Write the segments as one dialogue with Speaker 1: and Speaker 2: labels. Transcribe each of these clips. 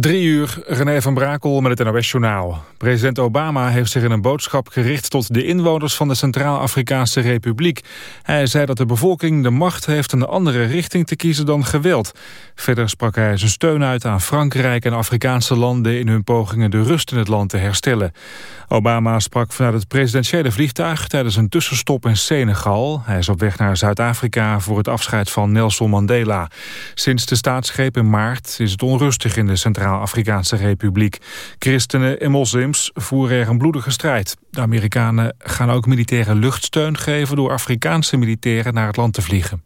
Speaker 1: Drie uur, René van Brakel met het NOS-journaal. President Obama heeft zich in een boodschap gericht tot de inwoners van de Centraal-Afrikaanse Republiek. Hij zei dat de bevolking de macht heeft een andere richting te kiezen dan geweld. Verder sprak hij zijn steun uit aan Frankrijk en Afrikaanse landen in hun pogingen de rust in het land te herstellen. Obama sprak vanuit het presidentiële vliegtuig tijdens een tussenstop in Senegal. Hij is op weg naar Zuid-Afrika voor het afscheid van Nelson Mandela. Sinds de staatsgreep in maart is het onrustig in de Centraal-Afrikaanse Republiek. Christenen en moslims voeren er een bloedige strijd. De Amerikanen gaan ook militaire luchtsteun geven door Afrikaanse militairen naar het land te vliegen.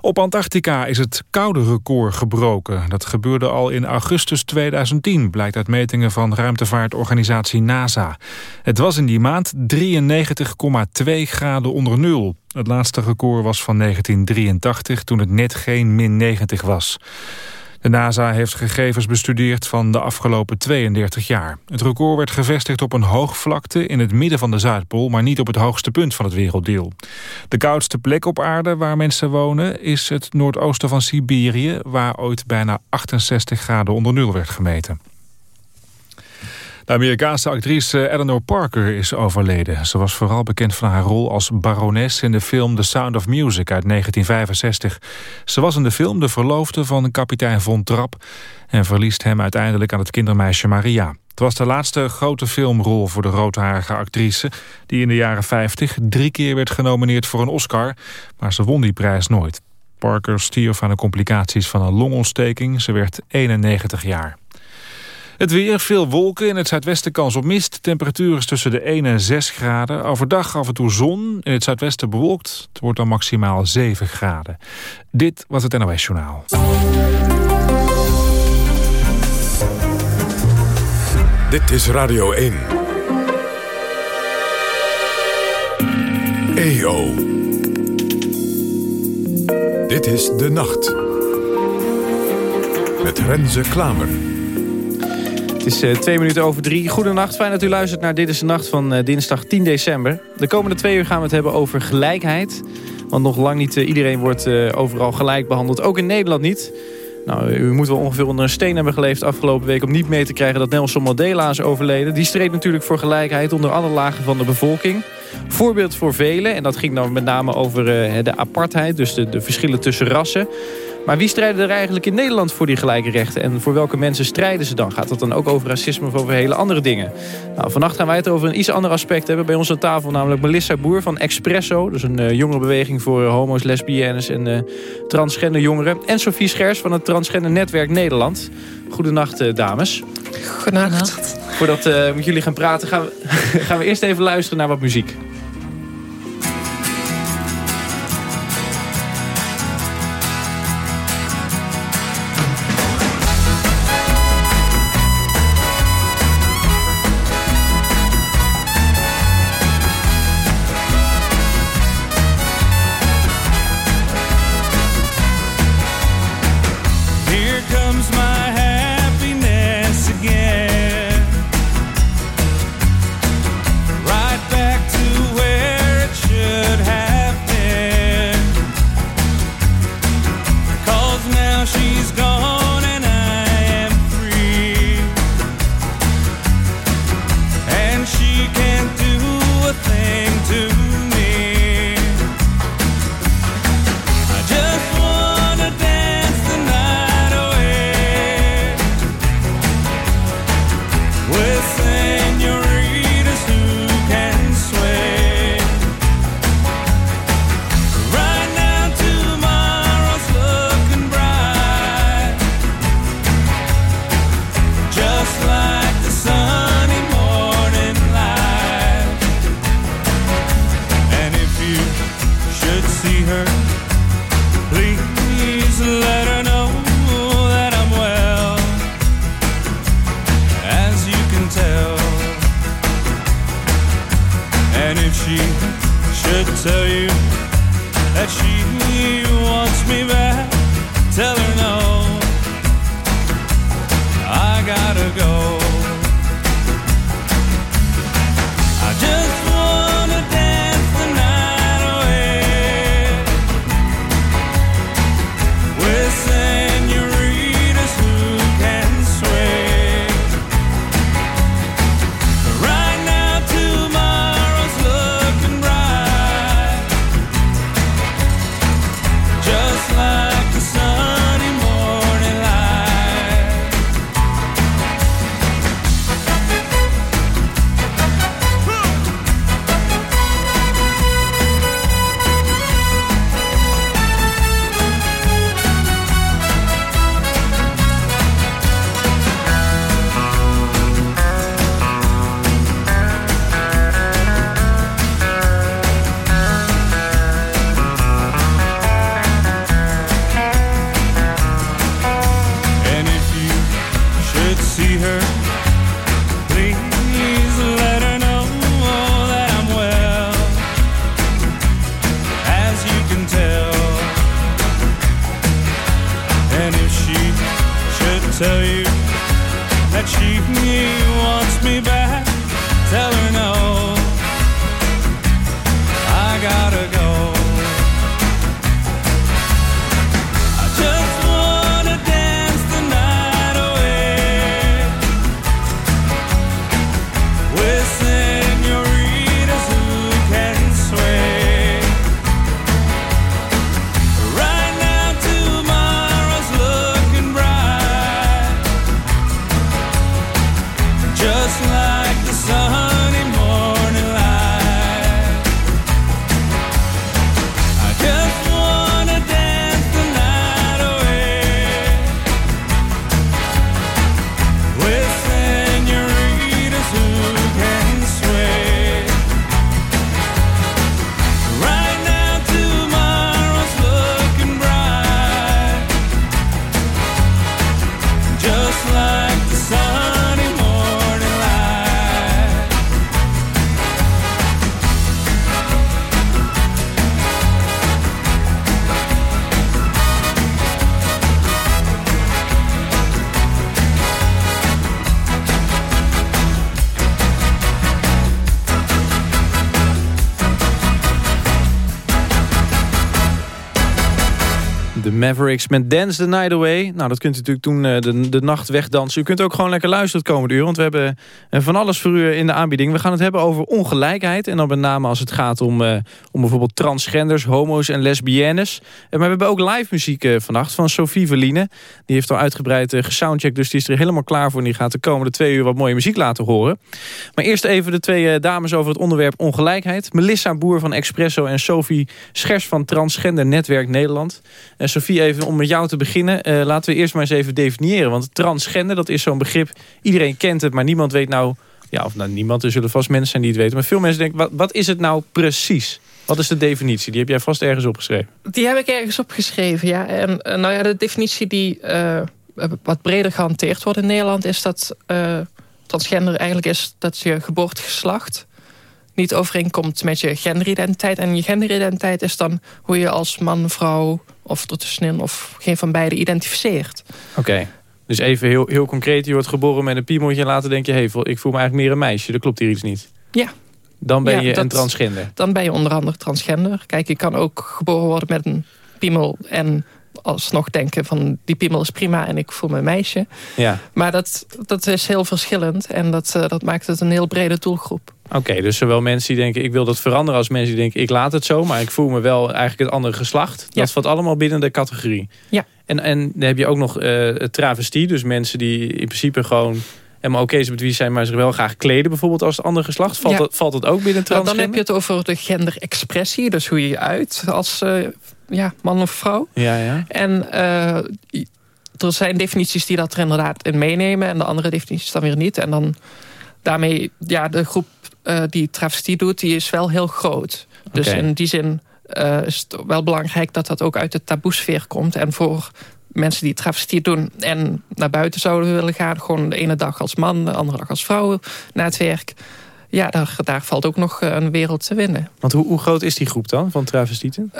Speaker 1: Op Antarctica is het koude record gebroken. Dat gebeurde al in augustus 2010, blijkt uit metingen van ruimtevaartorganisatie NASA. Het was in die maand 93,2 graden onder nul. Het laatste record was van 1983, toen het net geen min 90 was. De NASA heeft gegevens bestudeerd van de afgelopen 32 jaar. Het record werd gevestigd op een hoogvlakte in het midden van de Zuidpool... maar niet op het hoogste punt van het werelddeel. De koudste plek op aarde waar mensen wonen... is het noordoosten van Siberië... waar ooit bijna 68 graden onder nul werd gemeten. De Amerikaanse actrice Eleanor Parker is overleden. Ze was vooral bekend van haar rol als barones in de film The Sound of Music uit 1965. Ze was in de film de verloofde van kapitein Von Trapp... en verliest hem uiteindelijk aan het kindermeisje Maria. Het was de laatste grote filmrol voor de roodharige actrice... die in de jaren 50 drie keer werd genomineerd voor een Oscar... maar ze won die prijs nooit. Parker stierf aan de complicaties van een longontsteking. Ze werd 91 jaar. Het weer, veel wolken, in het zuidwesten kans op mist. Temperatuur is tussen de 1 en 6 graden. Overdag af en toe zon, in het zuidwesten bewolkt. Het wordt dan maximaal 7 graden. Dit was het NOS Journaal.
Speaker 2: Dit is Radio 1. EO. Dit is De Nacht. Met Renze Klamer.
Speaker 3: Het is uh, twee minuten over drie. Goedenacht, fijn dat u luistert naar Dit is de Nacht van uh, dinsdag 10 december. De komende twee uur gaan we het hebben over gelijkheid. Want nog lang niet uh, iedereen wordt overal gelijk behandeld. Ook in Nederland niet. Nou, u moet wel ongeveer onder een steen hebben geleefd afgelopen week... om niet mee te krijgen dat Nelson Mandela is overleden. Die streed natuurlijk voor gelijkheid onder alle lagen van de bevolking. Voorbeeld voor velen, en dat ging dan met name over de apartheid... dus de, de verschillen tussen rassen... Maar wie strijden er eigenlijk in Nederland voor die gelijke rechten? En voor welke mensen strijden ze dan? Gaat het dan ook over racisme of over hele andere dingen? Nou, vannacht gaan wij het over een iets ander aspect hebben. Bij ons aan tafel namelijk Melissa Boer van Expresso. Dus een uh, jongerenbeweging voor uh, homo's, lesbiennes en uh, transgender jongeren. En Sophie Schers van het Transgender Netwerk Nederland. Goedenacht, dames.
Speaker 4: Goedenacht.
Speaker 3: Voordat we met jullie gaan praten gaan we, gaan we eerst even luisteren naar wat muziek. Mavericks met Dance the Night Away. Nou, dat kunt u natuurlijk toen eh, de, de nacht wegdansen. U kunt ook gewoon lekker luisteren het komende uur. Want we hebben eh, van alles voor u in de aanbieding. We gaan het hebben over ongelijkheid. En dan met name als het gaat om, eh, om bijvoorbeeld transgenders, homo's en lesbiennes. Eh, maar we hebben ook live muziek eh, vannacht van Sophie Verline. Die heeft al uitgebreid uh, gesoundcheckt. Dus die is er helemaal klaar voor. En die gaat de komende twee uur wat mooie muziek laten horen. Maar eerst even de twee eh, dames over het onderwerp ongelijkheid. Melissa Boer van Expresso en Sophie Schers van Transgender Netwerk Nederland. En Sophie, even om met jou te beginnen. eh, laten we eerst maar eens even definiëren. Want transgender, dat is zo'n begrip. Iedereen kent het, maar niemand weet nou... Ja, of nou, niemand, er zullen vast mensen zijn die het weten. Maar veel mensen denken, wat, wat is het nou precies? Wat is de definitie? Die heb jij vast ergens opgeschreven.
Speaker 5: Die heb ik ergens opgeschreven, ja. En eh, nou ja, de definitie die eh, wat breder gehanteerd wordt in Nederland... is dat transgender eigenlijk is dat je geboortegeslacht niet overeenkomt met je genderidentiteit. En je genderidentiteit is dan hoe je als man, vrouw of ertussenin... of geen van beide identificeert.
Speaker 3: Oké. Dus even heel, heel concreet, je wordt geboren met een piemeltje... en later denk je, hey, ik voel me eigenlijk meer een meisje. Dat klopt hier iets niet.
Speaker 5: Ja.
Speaker 3: Dan ben
Speaker 5: Ja,
Speaker 3: je
Speaker 5: dat-
Speaker 3: een transgender.
Speaker 5: Dan ben je onder andere transgender. Kijk, je kan ook geboren worden met een piemel... en alsnog denken van die piemel is prima en ik voel me een meisje.
Speaker 3: Ja.
Speaker 5: Maar dat, dat is heel verschillend en dat, eh, dat maakt het een heel brede doelgroep.
Speaker 3: Oké, dus zowel mensen die denken ik wil dat veranderen... als mensen die denken ik laat het zo... maar ik voel me wel eigenlijk het andere geslacht. Dat valt allemaal binnen de categorie.
Speaker 5: Ja.
Speaker 3: En, en dan heb je ook nog eh travestie. Dus mensen die in principe gewoon helemaal oké zijn met wie ze zijn... maar zich wel graag kleden bijvoorbeeld als het andere geslacht. Valt,
Speaker 5: Ja.
Speaker 3: dat, valt dat ook binnen
Speaker 5: Nou,
Speaker 3: transgender?
Speaker 5: dan heb je het over de genderexpressie, dus hoe je je uit als eh, ja, man of vrouw.
Speaker 3: Ja, ja.
Speaker 5: En eh, er zijn definities die dat er inderdaad in meenemen... en de andere definities dan weer niet. En dan daarmee, ja, de groep eh, die travestie doet, die is wel heel groot. Dus in die zin eh, is het wel belangrijk dat dat ook uit de taboesfeer komt. En voor mensen die travestie doen en naar buiten zouden willen gaan... gewoon de ene dag als man, de andere dag als vrouw naar het werk... ja, daar, daar valt ook nog eh, een wereld te winnen.
Speaker 3: Want hoe, hoe groot is die groep dan van travestieten?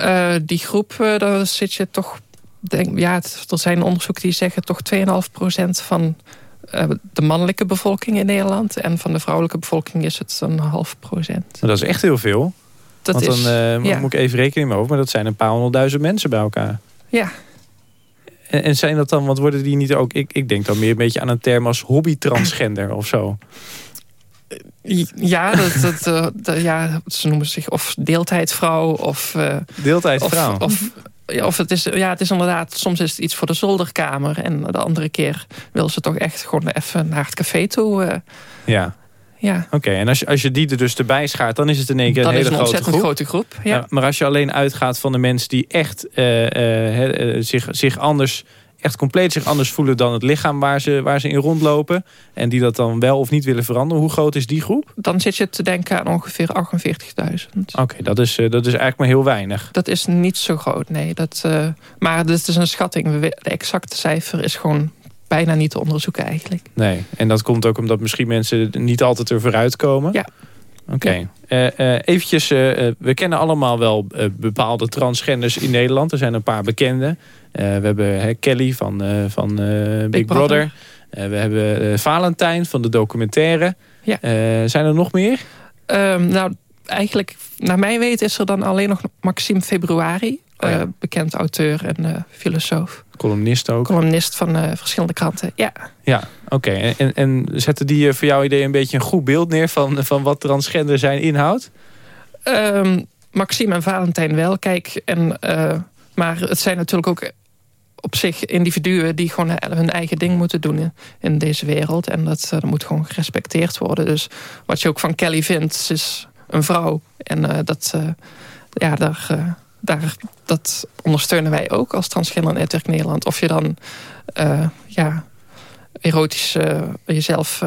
Speaker 5: Die groep, daar zit je toch... Denk, ja, het- er zijn onderzoeken die zeggen toch 2,5% van de mannelijke bevolking in Nederland. En van de vrouwelijke bevolking is het een half procent.
Speaker 3: Dat is echt heel veel.
Speaker 5: Dat
Speaker 3: Want dan
Speaker 5: is,
Speaker 3: eh,
Speaker 5: ja.
Speaker 3: moet ik even rekening mee over. Maar dat zijn een paar honderdduizend mensen bij elkaar.
Speaker 5: ja,
Speaker 3: En, en zijn dat dan, want worden die niet ook... Ik, ik denk dan meer een beetje aan een term als hobby-transgender of zo.
Speaker 5: ja, dat, dat, eh, dat- ja, ze noemen zich of deeltijdvrouw of... eh,
Speaker 3: Deeltijd
Speaker 5: of,
Speaker 3: vrouw.
Speaker 5: of, ja, of het is, ja, het is inderdaad, soms is het iets voor de zolderkamer. En de andere keer wil ze toch echt gewoon even naar het café toe. eh,
Speaker 3: ja,
Speaker 5: ja,
Speaker 3: oké. En als je, als je die er dus erbij schaart, dan is het in één keer een
Speaker 5: dat is
Speaker 3: hele
Speaker 5: een
Speaker 3: grote
Speaker 5: ontzettend
Speaker 3: groep.
Speaker 5: grote groep. Ja.
Speaker 3: Maar als je alleen uitgaat van de mensen die echt eh, eh, zich, zich anders, echt compleet zich anders voelen dan het lichaam waar ze, waar ze in rondlopen. En die dat dan wel of niet willen veranderen. Hoe groot is die groep?
Speaker 5: dan zit je te denken aan ongeveer 48.000.
Speaker 3: Oké, dat, is, eh, dat is eigenlijk maar heel weinig.
Speaker 5: Dat is niet zo groot, nee. Dat, eh, maar dit is een schatting. De exacte cijfer is gewoon bijna niet te onderzoeken eigenlijk.
Speaker 3: Nee, en dat komt ook omdat misschien mensen niet altijd er vooruit komen.
Speaker 5: Ja.
Speaker 3: Oké. Okay. eventjes, we kennen allemaal wel bepaalde transgenders in Nederland. Er zijn een paar bekende. We hebben Kelly van, van Big, Big, Brother. Brother. we hebben Valentijn van de documentaire. Ja. zijn er nog meer?
Speaker 5: Um, nou, eigenlijk, naar mijn weten is er dan alleen nog Maxime Februari. Oh ja. uh, bekend auteur en uh, filosoof.
Speaker 3: Columnist ook?
Speaker 5: Columnist van uh, verschillende kranten, ja.
Speaker 3: Ja, oké. Okay. En, en zetten die voor jouw idee een beetje een goed beeld neer... van, van wat transgender zijn inhoudt?
Speaker 5: Um, Maxime en Valentijn wel, kijk. En, maar het zijn natuurlijk ook op zich individuen... die gewoon hun eigen ding moeten doen in, deze wereld. En dat, dat moet gewoon gerespecteerd worden. Dus wat je ook van Kelly vindt, is een vrouw. En dat, ja, daar daar, dat ondersteunen wij ook als Transgender Netwerk Nederland. Of je dan ja, erotisch, jezelf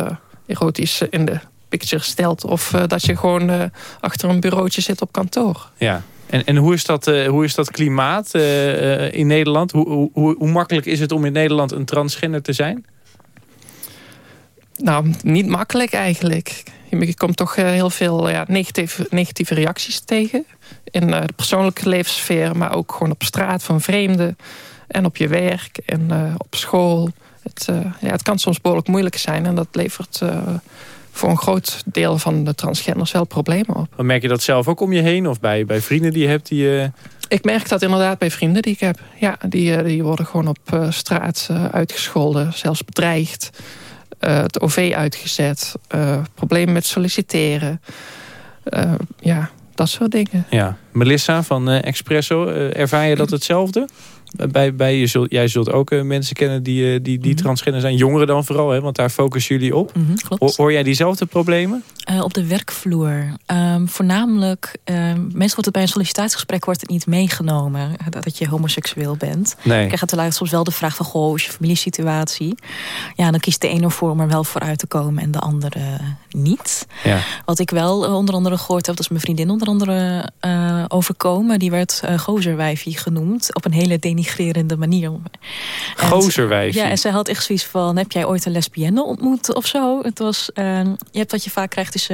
Speaker 5: erotisch in de picture stelt. Of dat je gewoon achter een bureautje zit op kantoor.
Speaker 3: Ja, en, en hoe, is dat, hoe is dat klimaat in Nederland? Hoe, hoe, hoe makkelijk is het om in Nederland een transgender te zijn?
Speaker 5: Nou, niet makkelijk eigenlijk. Je komt toch heel veel ja, negatieve, negatieve reacties tegen in eh, de persoonlijke levenssfeer, maar ook gewoon op straat van vreemden en op je werk en op school. Het, ja, het kan soms behoorlijk moeilijk zijn en dat levert voor een groot deel van de transgenders wel problemen op.
Speaker 3: Maar merk je dat zelf ook om je heen of bij, bij vrienden die je hebt? Die,
Speaker 5: Ik merk dat inderdaad bij vrienden die ik heb. Ja, die, die worden gewoon op straat uitgescholden, zelfs bedreigd. het OV uitgezet, problemen met solliciteren. ja, dat soort dingen.
Speaker 3: Ja. Melissa van uh, Expresso, uh, ervaar je dat hetzelfde? Bij, bij, je zult, jij zult ook uh, mensen kennen die, die, die mm transgender zijn. Jongeren dan vooral, hè, want daar focussen jullie op. Mm -hmm, Hoor jij diezelfde problemen?
Speaker 6: op de werkvloer. Um, voornamelijk, um, meestal wordt het bij een sollicitatiegesprek wordt het niet meegenomen. Dat, dat je homoseksueel bent.
Speaker 3: Nee.
Speaker 6: Ik krijg het soms wel de vraag van, goh, is je familiesituatie? Ja, dan kiest de ene ervoor om er wel vooruit te komen en de andere niet.
Speaker 3: Ja.
Speaker 6: Wat ik wel onder andere gehoord heb, dat is mijn vriendin onder andere uh, overkomen. Die werd uh, gozerwijfie genoemd op een hele denigrerende manier.
Speaker 3: Gozerwijfie?
Speaker 6: Ja, en zij had echt zoiets van, heb jij ooit een lesbienne ontmoet of zo? Het was, uh, je hebt wat je vaak krijgt is...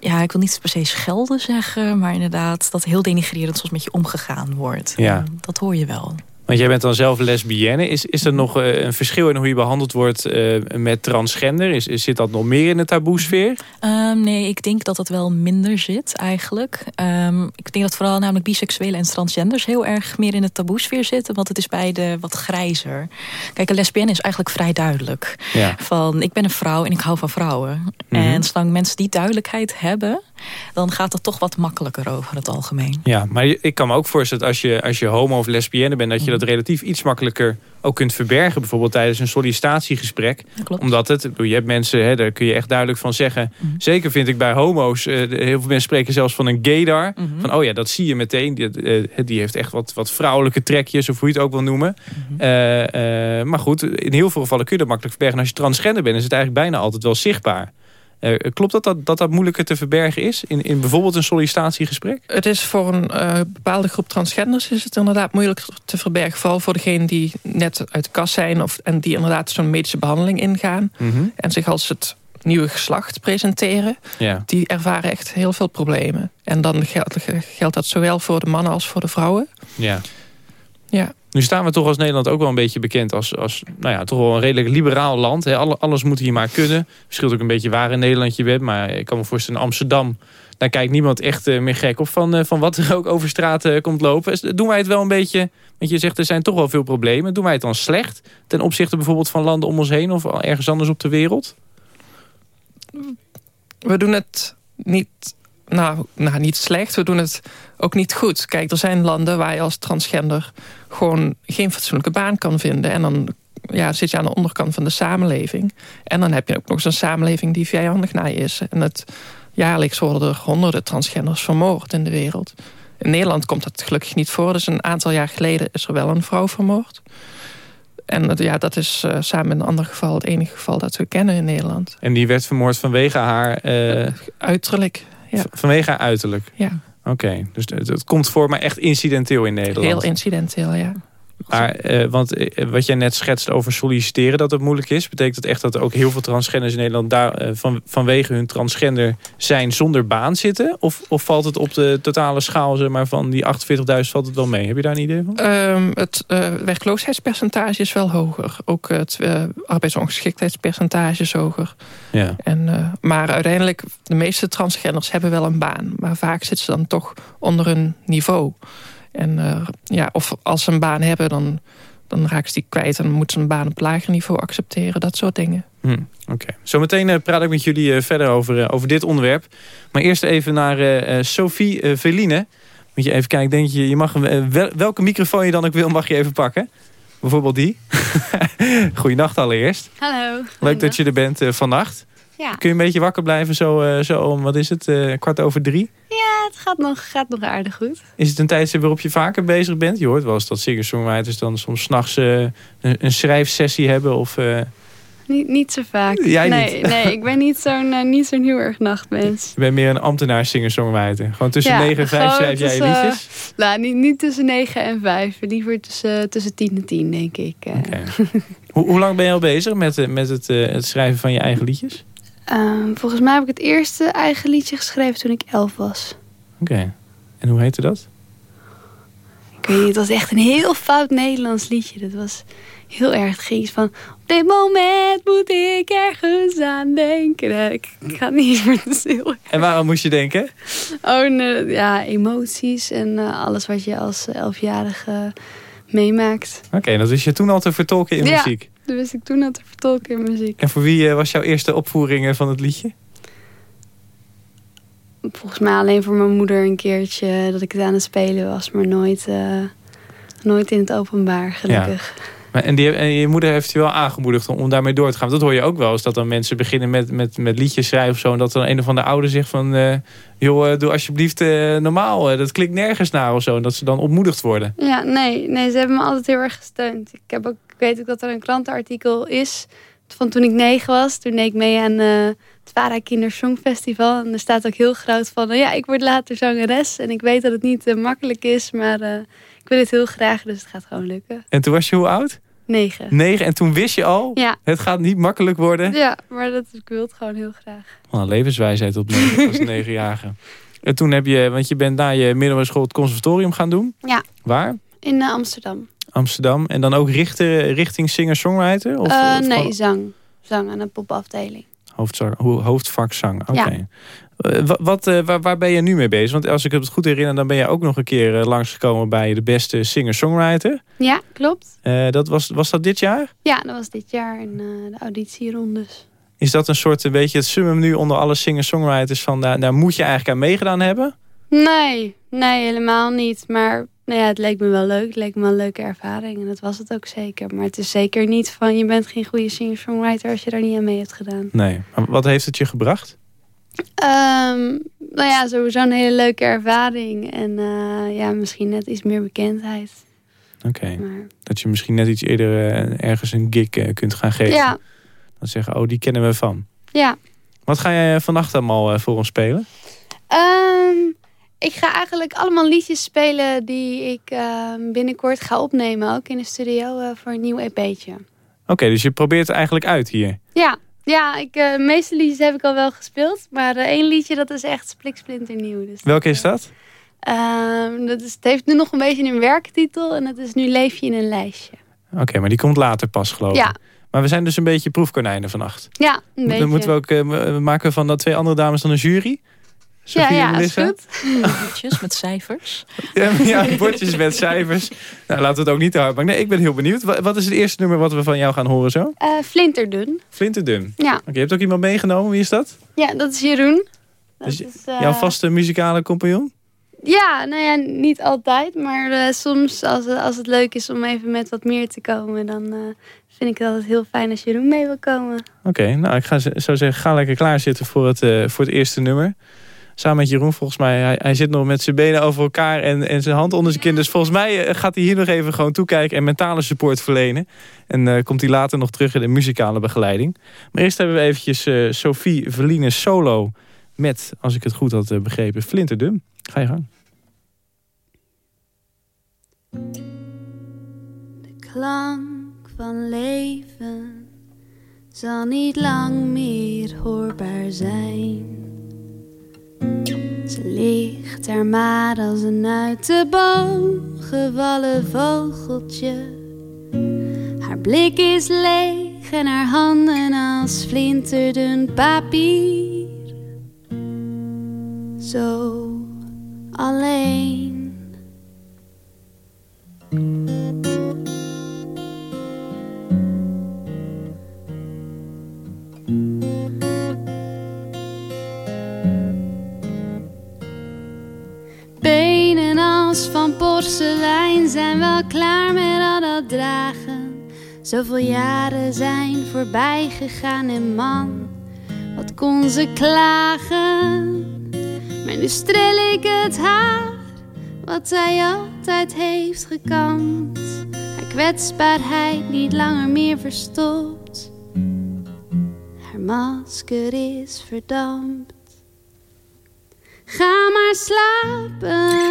Speaker 6: ja, ik wil niet per se schelden zeggen, maar inderdaad dat heel denigrerend soms met je omgegaan wordt.
Speaker 3: Ja.
Speaker 6: dat hoor je wel.
Speaker 3: Want jij bent dan zelf lesbienne. Is, is er nog uh, een verschil in hoe je behandeld wordt uh, met transgender? Is, is, zit dat nog meer in de taboesfeer?
Speaker 6: Um, nee, ik denk dat dat wel minder zit eigenlijk. Um, ik denk dat vooral namelijk biseksuelen en transgenders heel erg meer in de taboesfeer zitten. Want het is beide wat grijzer. Kijk, een lesbienne is eigenlijk vrij duidelijk.
Speaker 3: Ja.
Speaker 6: Van, ik ben een vrouw en ik hou van vrouwen. Mm -hmm. En zolang mensen die duidelijkheid hebben dan gaat het toch wat makkelijker over het algemeen.
Speaker 3: Ja, maar ik kan me ook voorstellen dat als je, als je homo of lesbienne bent... dat je dat relatief iets makkelijker ook kunt verbergen. Bijvoorbeeld tijdens een sollicitatiegesprek. Omdat het, je hebt mensen, hè, daar kun je echt duidelijk van zeggen.
Speaker 6: Mhm.
Speaker 3: Zeker vind ik bij homo's, eh, heel veel mensen spreken zelfs van een gaydar.
Speaker 6: Mhm.
Speaker 3: Van oh ja, dat zie je meteen. Die, eh, die heeft echt wat, wat vrouwelijke trekjes, of hoe je het ook wil noemen.
Speaker 6: Mhm.
Speaker 3: Eh, maar goed, in heel veel gevallen kun je dat makkelijk verbergen. En als je transgender bent, is het eigenlijk bijna altijd wel zichtbaar. Uh, klopt dat dat, dat dat moeilijker te verbergen is in, in bijvoorbeeld een sollicitatiegesprek?
Speaker 5: Het is voor een uh, bepaalde groep transgenders is het inderdaad moeilijk te verbergen. Vooral voor degenen die net uit de kast zijn of, en die inderdaad zo'n medische behandeling ingaan.
Speaker 3: Mm -hmm.
Speaker 5: En zich als het nieuwe geslacht presenteren.
Speaker 3: Ja.
Speaker 5: Die ervaren echt heel veel problemen. En dan geldt, geldt dat zowel voor de mannen als voor de vrouwen.
Speaker 3: Ja.
Speaker 5: Ja.
Speaker 3: Nu staan we toch als Nederland ook wel een beetje bekend als, als nou ja, toch wel een redelijk liberaal land. He, alles moet hier maar kunnen. Verschilt ook een beetje waar in Nederland je bent. Maar ik kan me voorstellen Amsterdam... daar kijkt niemand echt uh, meer gek op van, uh, van wat er ook over straat uh, komt lopen. Doen wij het wel een beetje... Want je zegt er zijn toch wel veel problemen. Doen wij het dan slecht? Ten opzichte bijvoorbeeld van landen om ons heen... of ergens anders op de wereld?
Speaker 5: We doen het niet nou, nou, niet slecht. We doen het ook niet goed. Kijk, er zijn landen waar je als transgender... gewoon geen fatsoenlijke baan kan vinden. En dan ja, zit je aan de onderkant van de samenleving. En dan heb je ook nog eens een samenleving die vijandig naar je is. En het, jaarlijks worden er honderden transgenders vermoord in de wereld. In Nederland komt dat gelukkig niet voor. Dus een aantal jaar geleden is er wel een vrouw vermoord. En ja, dat is uh, samen in een ander geval het enige geval dat we kennen in Nederland.
Speaker 3: En die werd vermoord vanwege haar... Uh...
Speaker 5: Uiterlijk, ja.
Speaker 3: Vanwege haar uiterlijk?
Speaker 5: Ja.
Speaker 3: Oké, okay. dus het, het, komt voor, maar echt incidenteel in Nederland?
Speaker 5: Heel incidenteel, ja.
Speaker 3: Maar, eh, want eh, wat jij net schetst over solliciteren dat het moeilijk is... betekent dat echt dat er ook heel veel transgenders in Nederland... daar eh, van, vanwege hun transgender zijn zonder baan zitten? Of, of valt het op de totale schaal zeg maar, van die 48.000 valt het wel mee? Heb je daar een idee van?
Speaker 5: Ehm, het werkloosheidspercentage is wel hoger. Ook het arbeidsongeschiktheidspercentage is hoger.
Speaker 3: Ja.
Speaker 5: En, maar uiteindelijk, de meeste transgenders hebben wel een baan. Maar vaak zitten ze dan toch onder hun niveau. En eh, ja, of als ze een baan hebben, dan, dan raken ze die kwijt. En dan moeten ze een baan op lager niveau accepteren. Dat soort dingen.
Speaker 3: Hm, Oké. Zometeen eh, praat ik met jullie eh, verder over, eh, over dit onderwerp. Maar eerst even naar eh, eh, Sophie Veline. Moet je even kijken, denk je, je mag, wel- welke microfoon je dan ook wil, mag je even pakken. Bijvoorbeeld die. Goeienacht allereerst.
Speaker 7: Hallo.
Speaker 3: Leuk dat je er bent eh, vannacht.
Speaker 7: Ja.
Speaker 3: Kun je een beetje wakker blijven zo, eh, zo om, wat is het, eh, kwart over drie?
Speaker 7: Ja, het gaat nog, gaat nog aardig goed.
Speaker 3: Is het een tijdstip waarop je vaker bezig bent? Je hoort wel eens dat singer-songwriters dan soms s'nachts eh een, een schrijfsessie hebben. Of,
Speaker 7: Niet, niet zo vaak.
Speaker 3: Jij
Speaker 7: nee,
Speaker 3: niet?
Speaker 7: nee, ik ben niet zo'n niet zo'n heel erg nachtmens.
Speaker 3: je bent meer een ambtenaar singer-songwriter. Gewoon tussen
Speaker 7: Ja,
Speaker 3: 9 en 5
Speaker 7: gewoon
Speaker 3: schrijf jij je
Speaker 7: tussen,
Speaker 3: liedjes?
Speaker 7: Nou, niet, niet tussen 9 en 5. Liever tussen, tussen 10 en 10, denk ik.
Speaker 3: hoe, hoe lang ben je al bezig met, met het, het schrijven van je eigen liedjes?
Speaker 7: Ehm, volgens mij heb ik het eerste eigen liedje geschreven toen ik 11 was.
Speaker 3: Oké. En hoe heette dat?
Speaker 7: Ik weet niet, het was echt een heel fout Nederlands liedje. Dat was heel erg. Het ging iets van... Op dit moment moet ik ergens aan denken. Nee, ik, ik ga het niet meer te.
Speaker 3: En waarom moest je denken?
Speaker 7: Oh, nee, ja, emoties en eh, alles wat je als eh, elfjarige meemaakt.
Speaker 3: Oké, dat wist je toen al te vertolken in
Speaker 7: Ja.
Speaker 3: muziek.
Speaker 7: Dat wist ik toen al te vertolken in muziek.
Speaker 3: En voor wie eh, was jouw eerste opvoering eh, van het liedje?
Speaker 7: Volgens mij alleen voor mijn moeder een keertje dat ik het aan het spelen was. Maar nooit, eh, nooit in het openbaar, gelukkig.
Speaker 3: Maar, en, die, en je moeder heeft je wel aangemoedigd om, om daarmee door te gaan. Dat hoor je ook wel eens. Dat dan mensen beginnen met, met, met liedjes schrijven of zo. En dat dan een of andere ouder zegt van... eh, joh, eh, doe alsjeblieft eh, normaal. eh, dat klinkt nergens naar of zo. En dat ze dan ontmoedigd worden.
Speaker 7: Ja, nee, nee, ze hebben me altijd heel erg gesteund. Ik, heb ook, ik weet ook dat er een krantenartikel is van toen ik negen was. Toen deed ik mee aan eh, het Vara Kinder Songfestival. En er staat ook heel groot van, eh, ja, ik word later zangeres. En ik weet dat het niet eh, makkelijk is, maar eh, ik wil het heel graag. Dus het gaat gewoon lukken.
Speaker 3: En toen was je hoe oud?
Speaker 7: Negen.
Speaker 3: Negen. En toen wist je al...
Speaker 7: Ja,
Speaker 3: Het gaat niet makkelijk worden.
Speaker 7: ja maar dat, ik wil het gewoon heel graag.
Speaker 3: Wat een levenswijsheid op negen, als negenjarige. En toen heb je... Want je bent na je middelbare school het conservatorium gaan doen.
Speaker 7: Ja.
Speaker 3: Waar?
Speaker 7: In Amsterdam.
Speaker 3: Amsterdam. En dan ook richten, richting singer-songwriter? Of,
Speaker 7: Eh,
Speaker 3: of
Speaker 7: nee,
Speaker 3: gewoon
Speaker 7: zang. Zang aan een popafdeling.
Speaker 3: Hoofdvak zang. Oké.
Speaker 7: Ja.
Speaker 3: Eh, wa- wat, eh, waar, waar ben je nu mee bezig? Want als ik het goed herinner, dan ben je ook nog een keer eh, langsgekomen bij de beste singer-songwriter.
Speaker 7: Ja, klopt.
Speaker 3: Eh, dat was, was dat dit jaar?
Speaker 7: Ja, dat was dit jaar in eh, de auditierondes.
Speaker 3: Is dat een soort, een beetje het summum nu onder alle singer-songwriters van daar, daar moet je eigenlijk aan meegedaan hebben?
Speaker 7: Nee, nee, helemaal niet. Maar nou ja, het leek me wel leuk. Het leek me wel een leuke ervaring. En dat was het ook zeker. Maar het is zeker niet van je bent geen goede singer-songwriter als je daar niet aan mee hebt gedaan.
Speaker 3: Nee. Maar wat heeft het je gebracht?
Speaker 7: Ehm, nou ja, sowieso een hele leuke ervaring. En eh, ja, misschien net iets meer bekendheid.
Speaker 3: Oké.
Speaker 7: Maar
Speaker 3: Dat je misschien net iets eerder eh, ergens een gig eh, kunt gaan geven.
Speaker 7: ja,
Speaker 3: Dan zeggen, oh, die kennen we van.
Speaker 7: ja.
Speaker 3: Wat ga jij vannacht allemaal voor ons spelen?
Speaker 7: Ehm, ik ga eigenlijk allemaal liedjes spelen die ik ehm, binnenkort ga opnemen. Ook in de studio eh, voor een nieuw EP'tje.
Speaker 3: Oké, dus je probeert het eigenlijk uit hier.
Speaker 7: Ja, ja ik, eh, de meeste liedjes heb ik al wel gespeeld. Maar eh, één liedje dat is echt spliksplinter nieuw. Dus,
Speaker 3: Welke is dat?
Speaker 7: Ehm, dat is, het heeft nu nog een beetje een werktitel. En dat is Nu leef je in een lijstje.
Speaker 3: Oké, maar die komt later pas, geloof ik.
Speaker 7: Ja,
Speaker 3: Maar we zijn dus een beetje proefkonijnen vannacht.
Speaker 7: ja een beetje.
Speaker 3: Dan moeten we ook maken van dat twee andere dames dan een jury.
Speaker 7: Ja,
Speaker 3: Sophie
Speaker 7: ja, is goed.
Speaker 6: Bordjes met cijfers.
Speaker 3: Ja, ja, bordjes met cijfers. Nou, laten we het ook niet te hard maken. Nee, ik ben heel benieuwd. Wa- Wat is het eerste nummer wat we van jou gaan horen zo?
Speaker 7: Eh, Flinterdun.
Speaker 3: Flinterdun.
Speaker 7: Ja.
Speaker 3: Oké, je hebt ook iemand meegenomen. Wie is dat?
Speaker 7: ja, dat is Jeroen. Dat
Speaker 3: Dus
Speaker 7: is, eh,
Speaker 3: Jouw vaste muzikale compagnon?
Speaker 7: Ja, nou ja, niet altijd. Maar eh, soms als, het- als het leuk is om even met wat meer te komen... dan eh, vind ik het altijd heel fijn als Jeroen mee wil komen.
Speaker 3: Oké, nou ik ga, z- zou zeggen, ga lekker klaarzitten voor het, eh, voor het eerste nummer. Samen met Jeroen, volgens mij, hij, hij zit nog met zijn benen over elkaar en, en zijn hand onder zijn kin. Dus volgens mij eh, gaat hij hier nog even gewoon toekijken en mentale support verlenen. En eh, komt hij later nog terug in de muzikale begeleiding. Maar eerst hebben we eventjes eh, Sophie Verline solo met, als ik het goed had begrepen, Flinterdum. Ga je gang.
Speaker 7: klank van leven zal niet lang meer hoorbaar zijn. Ze ligt er maar als een uit de boom gevallen vogeltje. Haar blik is leeg en haar handen als flinterdun papier. Zo alleen. Porselein zijn wel klaar met al dat dragen. Zoveel jaren zijn voorbij gegaan en man, wat kon ze klagen? Maar nu streel ik het haar, wat zij altijd heeft gekamd. Haar kwetsbaarheid niet langer meer verstopt. Haar masker is verdampt. Ga maar slapen,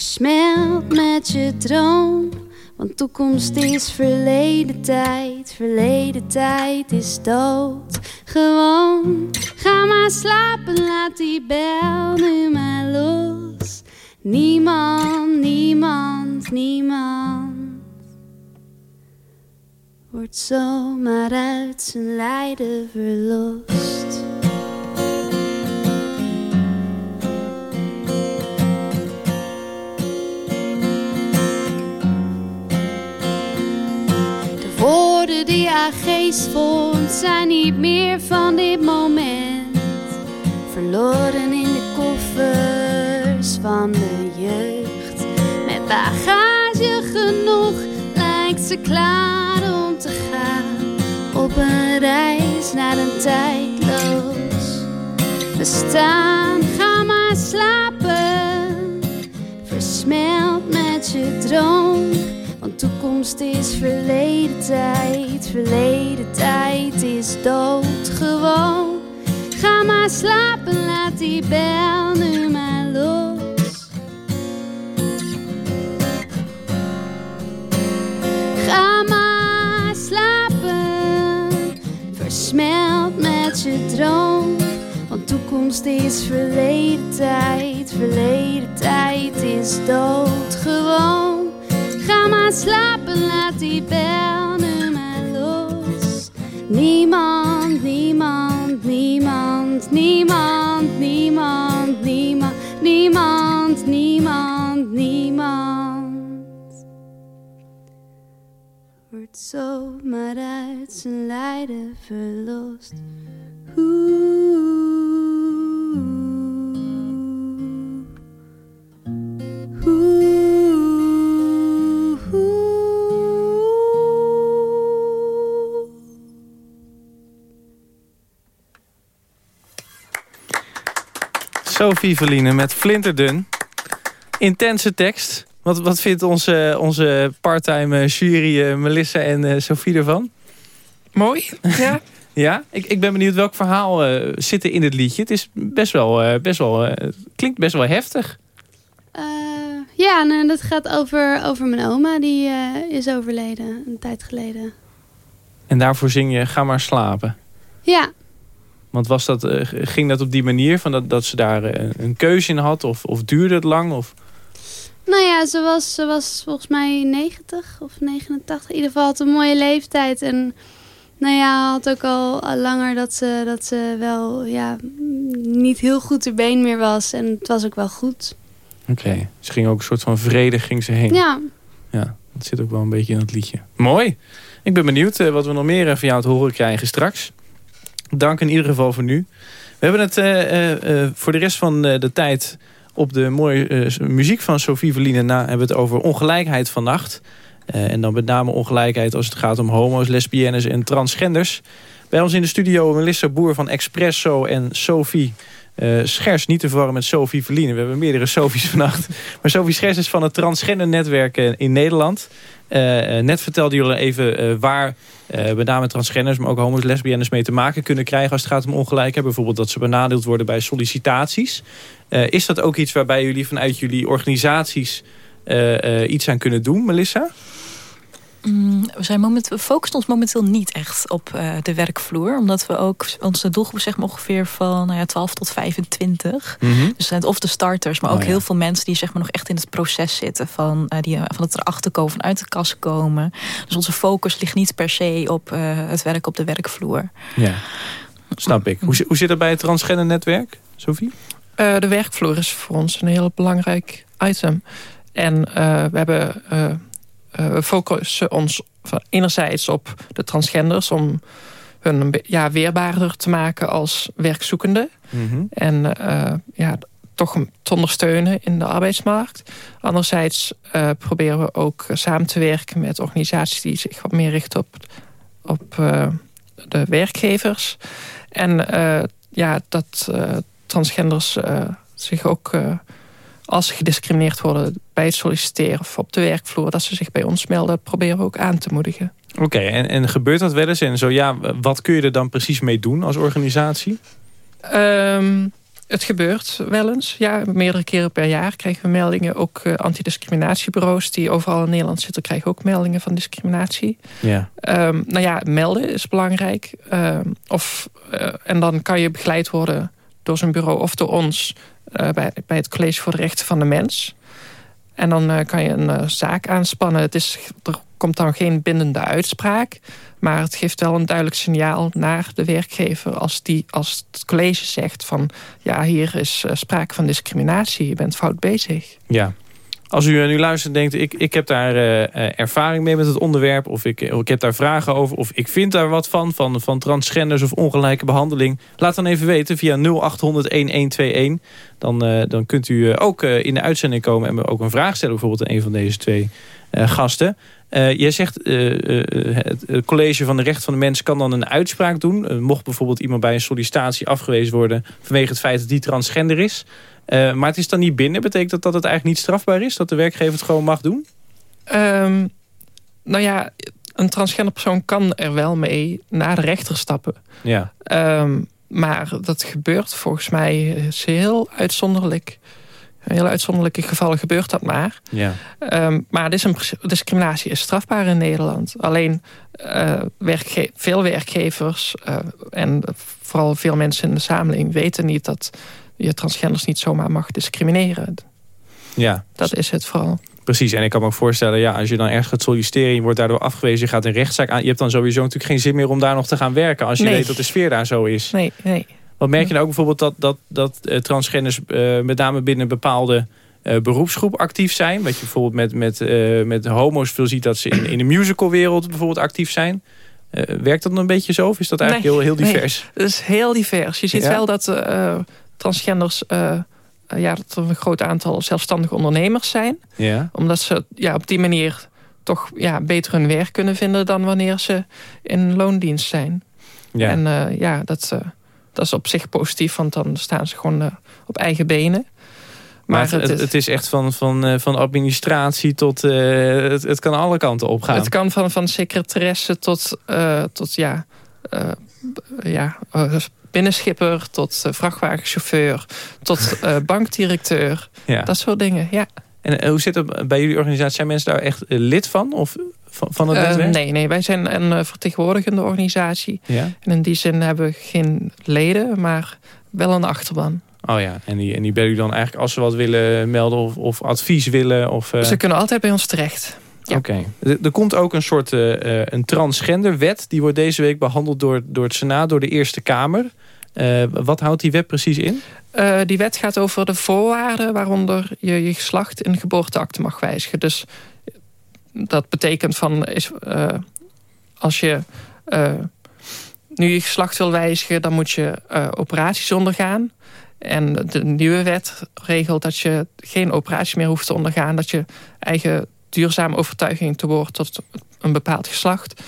Speaker 7: versmelt met je droom. Want toekomst is verleden tijd, verleden tijd is dood. Gewoon, ga maar slapen, laat die bel nu maar los. Niemand, niemand, niemand wordt zomaar uit zijn lijden verlost. Haar geest vond zijn niet meer van dit moment. Verloren in de koffers van de jeugd. Met bagage genoeg lijkt ze klaar om te gaan. Op een reis naar een tijdloos bestaan. Ga maar slapen, versmelt met je droom. Toekomst is verleden tijd, verleden tijd is dood gewoon. Ga maar slapen, laat die bel nu maar los. Ga maar slapen, versmelt met je droom. Want toekomst is verleden tijd, verleden tijd is dood gewoon. Ga maar slapen, laat die bel nu maar los. Niemand, niemand, niemand, niemand, niemand, niemand, niemand, niemand, niemand. Wordt zomaar uit zijn lijden verlost. Oeh. Oeh.
Speaker 3: Sophie Verline met Flinterdun. Intense tekst. Wat, wat vindt onze, onze parttime jury eh, Melissa en eh, Sophie ervan?
Speaker 5: Mooi, ja.
Speaker 3: Ja, ik, ik ben benieuwd welk verhaal eh, zit er in het liedje. Het is best wel, eh, best wel eh, klinkt best wel heftig.
Speaker 7: Eh, ja, nou, dat gaat over, over mijn oma. Die eh, is overleden een tijd geleden.
Speaker 3: En daarvoor zing je Ga maar slapen.
Speaker 7: Ja,
Speaker 3: Want was dat, eh, ging dat op die manier van dat, dat ze daar eh, een keuze in had? Of, of duurde het lang? Of...
Speaker 7: nou ja, ze was, ze was volgens mij 90 of 89. In ieder geval had een mooie leeftijd. En nou ja, had ook al, al langer dat ze, dat ze wel ja, niet heel goed ter been meer was. En het was ook wel goed.
Speaker 3: Oké, ze ging ook een soort van vrede ging ze heen.
Speaker 7: Ja,
Speaker 3: Ja, dat zit ook wel een beetje in het liedje. Mooi. Ik ben benieuwd eh, wat we nog meer van jou te horen krijgen straks. Dank in ieder geval voor nu. We hebben het eh, eh, eh, voor de rest van de tijd op de mooie muziek van Sophie Verline na hebben we het over ongelijkheid vannacht. Eh, en dan met name ongelijkheid als het gaat om homo's, lesbiennes en transgenders. Bij ons in de studio Melissa Boer van Expresso en Sophie Schers. Niet te verwarren met Sophie Verline. We hebben meerdere Sophies vannacht. Maar Sophie Schers is van het transgender netwerk in Nederland. Eh, eh, net vertelde jullie even eh, waar met name transgenders, maar ook homo's, lesbiennes mee te maken kunnen krijgen als het gaat om ongelijkheid. Bijvoorbeeld dat ze benadeeld worden bij sollicitaties. Is dat ook iets waarbij jullie vanuit jullie organisaties iets aan kunnen doen, Melissa?
Speaker 6: Mm, we, zijn moment, we focussen ons momenteel niet echt op eh, de werkvloer. Omdat we ook, onze doelgroep is zeg maar ongeveer van nou ja, 12 tot 25.
Speaker 3: Mhm.
Speaker 6: Dus het zijn of de starters, maar ook
Speaker 3: Oh, ja.
Speaker 6: heel veel mensen die zeg maar nog echt in het proces zitten. Van, eh, die, van het erachter komen, van uit de kast komen. Dus onze focus ligt niet per se op eh, het werk op de werkvloer.
Speaker 3: Ja, snap ik. Hoe, hoe zit het bij het transgender netwerk, Sophie?
Speaker 5: Eh, de werkvloer is voor ons een heel belangrijk item. En eh, we hebben... eh, we focussen ons enerzijds op de transgenders... om hun ja, weerbaarder te maken als werkzoekende. En eh, ja, toch te ondersteunen in de arbeidsmarkt. Anderzijds eh, proberen we ook samen te werken met organisaties... die zich wat meer richten op, op de werkgevers. En ja, dat transgenders zich ook... als ze gediscrimineerd worden bij het solliciteren of op de werkvloer... dat ze zich bij ons melden, proberen we ook aan te moedigen.
Speaker 3: Oké, en, en gebeurt dat wel eens? En zo ja, wat kun je er dan precies mee doen als organisatie?
Speaker 5: Ehm, het gebeurt wel eens. Ja, meerdere keren per jaar krijgen we meldingen. Ook eh, antidiscriminatiebureaus die overal in Nederland zitten... krijgen ook meldingen van discriminatie.
Speaker 3: Ja.
Speaker 5: Ehm, nou ja, melden is belangrijk. Ehm, of, eh, en dan kan je begeleid worden door zo'n bureau of door ons... eh, bij, bij het College voor de Rechten van de Mens. En dan eh, kan je een eh, zaak aanspannen. Het is, er komt dan geen bindende uitspraak... maar het geeft wel een duidelijk signaal naar de werkgever... als, die, als het college zegt van... ja, hier is sprake van discriminatie, je bent fout bezig.
Speaker 3: Ja. Als u eh, nu luistert en denkt, ik, ik heb daar eh, eh, ervaring mee met het onderwerp... Of ik, ik heb daar vragen over, of ik vind daar wat van... van, van transgenders of ongelijke behandeling... laat dan even weten via 0800-1121. Dan, dan kunt u ook in de uitzending komen... en me ook een vraag stellen bijvoorbeeld aan een van deze twee gasten. Jij zegt, het college van de rechten van de mens kan dan een uitspraak doen. Mocht bijvoorbeeld iemand bij een sollicitatie afgewezen worden... vanwege het feit dat die transgender is... Eh, maar het is dan niet binnen. Betekent dat dat het eigenlijk niet strafbaar is? Dat de werkgever het gewoon mag doen?
Speaker 5: Ehm, nou ja, een transgender persoon kan er wel mee naar de rechter stappen.
Speaker 3: Ja.
Speaker 5: Ehm, maar dat gebeurt volgens mij is heel uitzonderlijk. In heel uitzonderlijke gevallen gebeurt dat maar.
Speaker 3: ja.
Speaker 5: Ehm, maar dis- discriminatie is strafbaar in Nederland. Alleen eh, werkge- veel werkgevers eh, en vooral veel mensen in de samenleving weten niet dat je transgenders niet zomaar mag discrimineren.
Speaker 3: Ja,
Speaker 5: Dat is het vooral.
Speaker 3: precies. En ik kan me ook voorstellen, ja, als je dan ergens gaat solliciteren... je wordt daardoor afgewezen, je gaat een rechtszaak aan... je hebt dan sowieso natuurlijk geen zin meer om daar nog te gaan werken... als je
Speaker 5: Nee.
Speaker 3: weet dat de sfeer daar zo is.
Speaker 5: Nee, nee.
Speaker 3: Wat merk je nou ook bijvoorbeeld dat, dat, dat eh, transgenders... eh, met name binnen een bepaalde eh, beroepsgroep actief zijn? Wat je bijvoorbeeld met, met, met homo's veel ziet... dat ze in, in de musicalwereld bijvoorbeeld actief zijn... Werkt dat dan een beetje zo? Of is dat eigenlijk
Speaker 5: Nee,
Speaker 3: heel, heel
Speaker 5: nee.
Speaker 3: divers?
Speaker 5: Het is heel divers. Je ziet
Speaker 3: Ja?
Speaker 5: wel dat transgenders... eh, eh, ja, dat er een groot aantal zelfstandige ondernemers zijn.
Speaker 3: Ja.
Speaker 5: Omdat ze ja, op die manier toch ja, beter hun werk kunnen vinden... dan wanneer ze in loondienst zijn.
Speaker 3: ja.
Speaker 5: En eh, ja, dat, dat is op zich positief, want dan staan ze gewoon op eigen benen.
Speaker 3: Maar het, het, is echt van, van, van administratie tot... het, het kan alle kanten opgaan.
Speaker 5: het kan van, van secretaresse tot, tot ja, ja, binnenschipper... tot eh, vrachtwagenchauffeur, tot eh, bankdirecteur.
Speaker 3: ja.
Speaker 5: Dat soort dingen, ja.
Speaker 3: En eh, hoe zit het bij jullie organisatie? Zijn mensen daar echt lid van? Of van, van het
Speaker 5: nee, nee, wij zijn een vertegenwoordigende organisatie.
Speaker 3: Ja?
Speaker 5: En in die zin hebben we geen leden, maar wel een achterban.
Speaker 3: Oh ja, en die, en die bellen jullie dan eigenlijk als ze wat willen melden... of, of advies willen? Of,
Speaker 5: Ze kunnen altijd bij ons terecht. Ja.
Speaker 3: Oké. Er, er komt ook een soort eh, een transgenderwet. Die wordt deze week behandeld door, door het Senaat, door de Eerste Kamer. Eh, wat houdt die wet precies in?
Speaker 5: Die wet gaat over de voorwaarden waaronder je je geslacht in geboorteakte mag wijzigen. Dus dat betekent van is, als je nu je geslacht wil wijzigen, dan moet je operaties ondergaan. En de nieuwe wet regelt dat je geen operatie meer hoeft te ondergaan. Dat je eigen duurzame overtuiging te woord tot een bepaald geslacht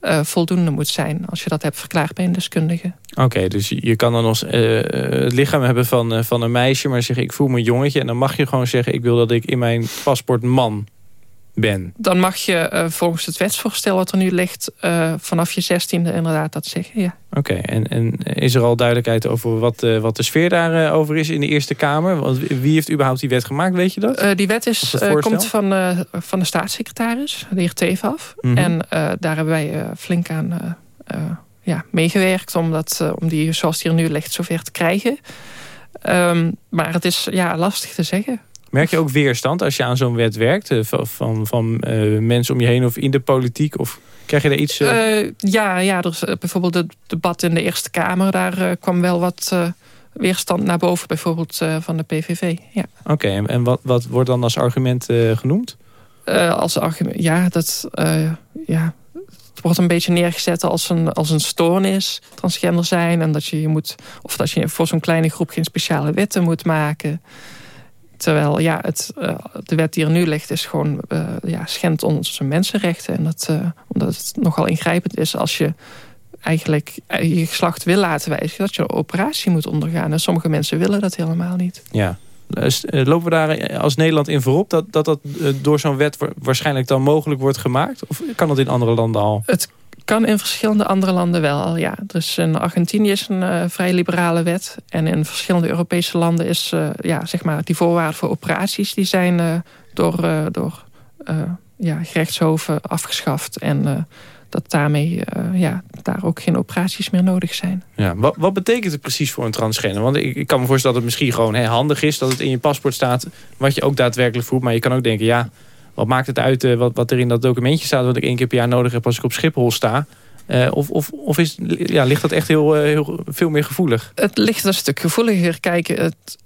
Speaker 5: eh, voldoende moet zijn. Als je dat hebt verklaard bij een deskundige.
Speaker 3: Oké, dus je kan dan nog eh, het lichaam hebben van, eh, van een meisje... maar zeggen ik voel me jongetje. En dan mag je gewoon zeggen... ik wil dat ik in mijn paspoort man ben.
Speaker 5: Dan mag je eh, volgens het wetsvoorstel wat er nu ligt... eh, vanaf je zestiende inderdaad dat zeggen, ja.
Speaker 3: Oké, en, en is er al duidelijkheid over wat, eh, wat de sfeer daarover over is in de Eerste Kamer? Want wie heeft überhaupt die wet gemaakt, weet je dat?
Speaker 5: Die wet is, komt van, van de staatssecretaris, de heer Teefaf.
Speaker 3: Mhm.
Speaker 5: En daar hebben wij flink aan ja, meegewerkt... Om, dat, om die, zoals die er nu ligt, zover te krijgen. Ehm, maar het is ja, lastig te zeggen.
Speaker 3: Merk je ook weerstand als je aan zo'n wet werkt? eh, van van, van eh, mensen om je heen of in de politiek? Of krijg je daar iets... Eh,
Speaker 5: ja, ja, er is eh, bijvoorbeeld het debat in de Eerste Kamer. Daar kwam wel wat weerstand naar boven, bijvoorbeeld van de PVV. Ja.
Speaker 3: Oké, en, en wat, wat wordt dan als argument genoemd?
Speaker 5: Als argument, ja, dat, ja, het wordt een beetje neergezet als een, als een stoornis, transgender zijn. En dat je, je moet, of dat je voor zo'n kleine groep geen speciale wetten moet maken. Terwijl ja, het, eh, de wet die er nu ligt is gewoon eh, ja, schendt onze mensenrechten. En dat, eh, omdat het nogal ingrijpend is als je eigenlijk je geslacht wil laten wijzigen... dat je een operatie moet ondergaan. En sommige mensen willen dat helemaal niet.
Speaker 3: Ja. Lopen we daar als Nederland in voorop dat dat, dat door zo'n wet wa- waarschijnlijk dan mogelijk wordt gemaakt? Of kan dat in andere landen al?
Speaker 5: Het kan in verschillende andere landen wel ja. Dus in Argentinië is een eh, vrij liberale wet. En in verschillende Europese landen is eh, ja, zeg maar, die voorwaarden voor operaties... die zijn eh, door, door ja, gerechtshoven afgeschaft. En dat daarmee ja, daar ook geen operaties meer nodig zijn.
Speaker 3: Ja, wat, wat betekent het precies voor een transgender? Want ik, ik kan me voorstellen dat het misschien gewoon handig is... dat het in je paspoort staat wat je ook daadwerkelijk voelt. Maar je kan ook denken, ja, wat maakt het uit eh, wat, wat er in dat documentje staat... wat ik één keer per jaar nodig heb als ik op Schiphol sta... Eh, of of, of is, ja, ligt dat echt heel, eh, heel veel meer gevoelig?
Speaker 5: Het ligt een stuk gevoeliger. Kijk, het,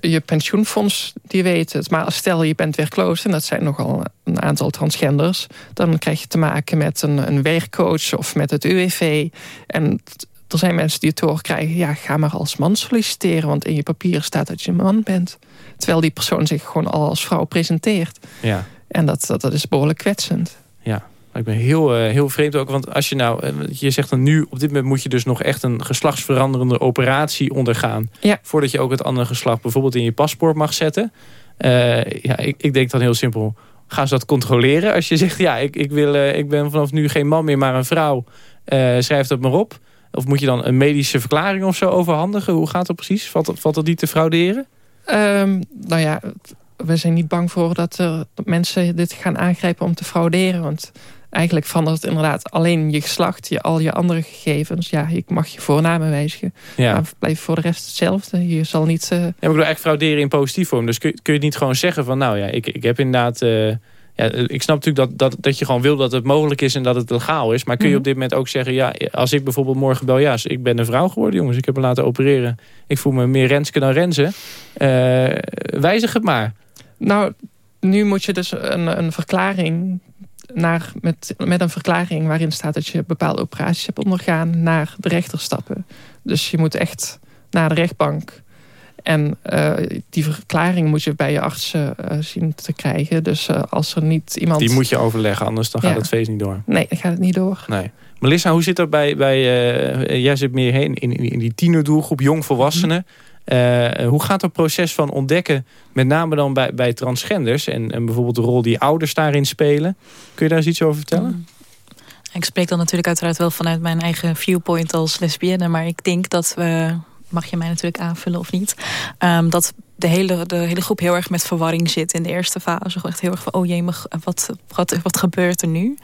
Speaker 5: je pensioenfonds, die weet het. Maar stel je bent werkloos, en dat zijn nogal een aantal transgenders... dan krijg je te maken met een, een werkcoach of met het UWV. En er zijn mensen die het doorkrijgen... ja, ga maar als man solliciteren, want in je papier staat dat je een man bent. Terwijl die persoon zich gewoon al als vrouw presenteert.
Speaker 3: Ja.
Speaker 5: En dat, dat, dat is behoorlijk kwetsend.
Speaker 3: Ja, ik ben heel, eh, heel vreemd ook. Want als je nou, eh, je zegt dan nu, op dit moment moet je dus nog echt een geslachtsveranderende operatie ondergaan.
Speaker 5: Ja.
Speaker 3: Voordat je ook het andere geslacht bijvoorbeeld in je paspoort mag zetten. Eh, ja, ik, ik denk dan heel simpel. Gaan ze dat controleren? Als je zegt, ja, ik, ik, wil, ik ben vanaf nu geen man meer, maar een vrouw. eh schrijf dat maar op. Of moet je dan een medische verklaring of zo overhandigen? Hoe gaat dat precies? Valt, valt dat niet te frauderen?
Speaker 5: Ehm, nou ja, we zijn niet bang voor dat, er, dat mensen dit gaan aangrijpen om te frauderen. Want eigenlijk verandert het inderdaad alleen je geslacht, je, al je andere gegevens. Ja, ik mag je voornamen wijzigen.
Speaker 3: Ja.
Speaker 5: Maar blijft voor de rest hetzelfde. Je zal niet... eh,
Speaker 3: Ja, maar ik bedoel eigenlijk frauderen in positief vorm. Dus kun, je- kun je niet gewoon zeggen van nou ja, ik, ik heb inderdaad... eh, ja, ik snap natuurlijk dat, dat, dat je gewoon wil dat het mogelijk is en dat het legaal is. Maar kun je
Speaker 5: Mhm.
Speaker 3: op dit moment ook zeggen, ja, als ik bijvoorbeeld morgen bel... ja, ik ben een vrouw geworden jongens, ik heb me laten opereren. Ik voel me meer Renske dan Renze. Eh, wijzig het maar.
Speaker 5: nou, nu moet je dus een, een verklaring... Naar, met, met een verklaring waarin staat dat je bepaalde operaties hebt ondergaan... naar de rechter stappen. Dus je moet echt naar de rechtbank... En eh, die verklaring moet je bij je arts eh, zien te krijgen. Dus eh, als er niet iemand...
Speaker 3: Die moet je overleggen, anders dan gaat het feest niet door.
Speaker 5: Nee, dan gaat het niet door.
Speaker 3: Nee. Melissa, hoe zit dat bij... bij eh, jij zit meer heen in, in, in die tienerdoelgroep, jongvolwassenen. Eh, hoe gaat het proces van ontdekken, met name dan bij, bij transgenders... En, en bijvoorbeeld de rol die ouders daarin spelen? Kun je daar eens iets over vertellen?
Speaker 6: Ik spreek dan natuurlijk uiteraard wel vanuit mijn eigen viewpoint als lesbienne. Maar ik denk dat we, mag je mij natuurlijk aanvullen of niet... ehm, dat de hele, de hele groep heel erg met verwarring zit in de eerste fase. Gewoon Echt heel erg van, oh jee, maar wat, wat, wat gebeurt er nu?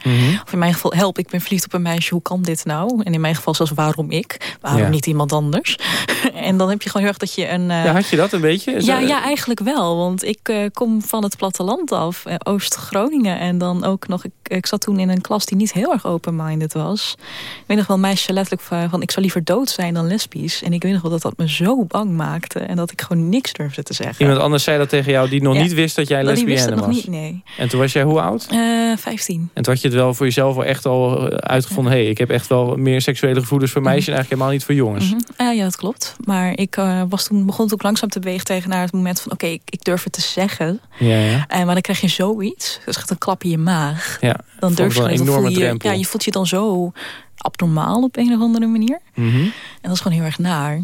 Speaker 6: Of in mijn geval, help, ik ben verliefd op een meisje, hoe kan dit nou? En in mijn geval zelfs, waarom ik? Waarom
Speaker 3: Ja.
Speaker 6: niet iemand anders? en dan heb je gewoon heel erg dat je een... eh,
Speaker 3: Ja, had je dat een beetje? Zo-
Speaker 6: ja, ja, eigenlijk wel. Want ik eh, kom van het platteland af, eh, Oost-Groningen. En dan ook nog, ik, ik zat toen in een klas die niet heel erg open-minded was. Ik weet nog wel, meisje letterlijk van, van, ik zou liever dood zijn dan lesbisch. En ik weet nog wel dat dat me zo bang maakte. En dat ik gewoon niks durfde te zeggen.
Speaker 3: Iemand anders zei dat tegen jou die nog
Speaker 6: Ja.
Speaker 3: niet wist dat jij
Speaker 6: Dat
Speaker 3: lesbienne was.
Speaker 6: nog niet, nee.
Speaker 3: En toen was jij hoe oud?
Speaker 6: Eh 15.
Speaker 3: En toen had je het wel voor jezelf wel echt al eh, uitgevonden... hé, hey, ik heb echt wel meer seksuele gevoelens voor meisjes... en eigenlijk helemaal niet voor jongens.
Speaker 6: Mhm. Eh, ja, dat klopt. Maar ik eh, was toen, begon toen ook langzaam te bewegen tegen naar het moment van... oké, ik, ik durf het te zeggen.
Speaker 3: Ja,
Speaker 6: maar dan krijg je zoiets. Dat is echt een klap in je maag.
Speaker 3: ja.
Speaker 6: Dan durf je het, dan voel je, ja, je voelt je dan zo abnormaal op een of andere manier.
Speaker 3: Mhm.
Speaker 6: En dat is gewoon heel erg naar.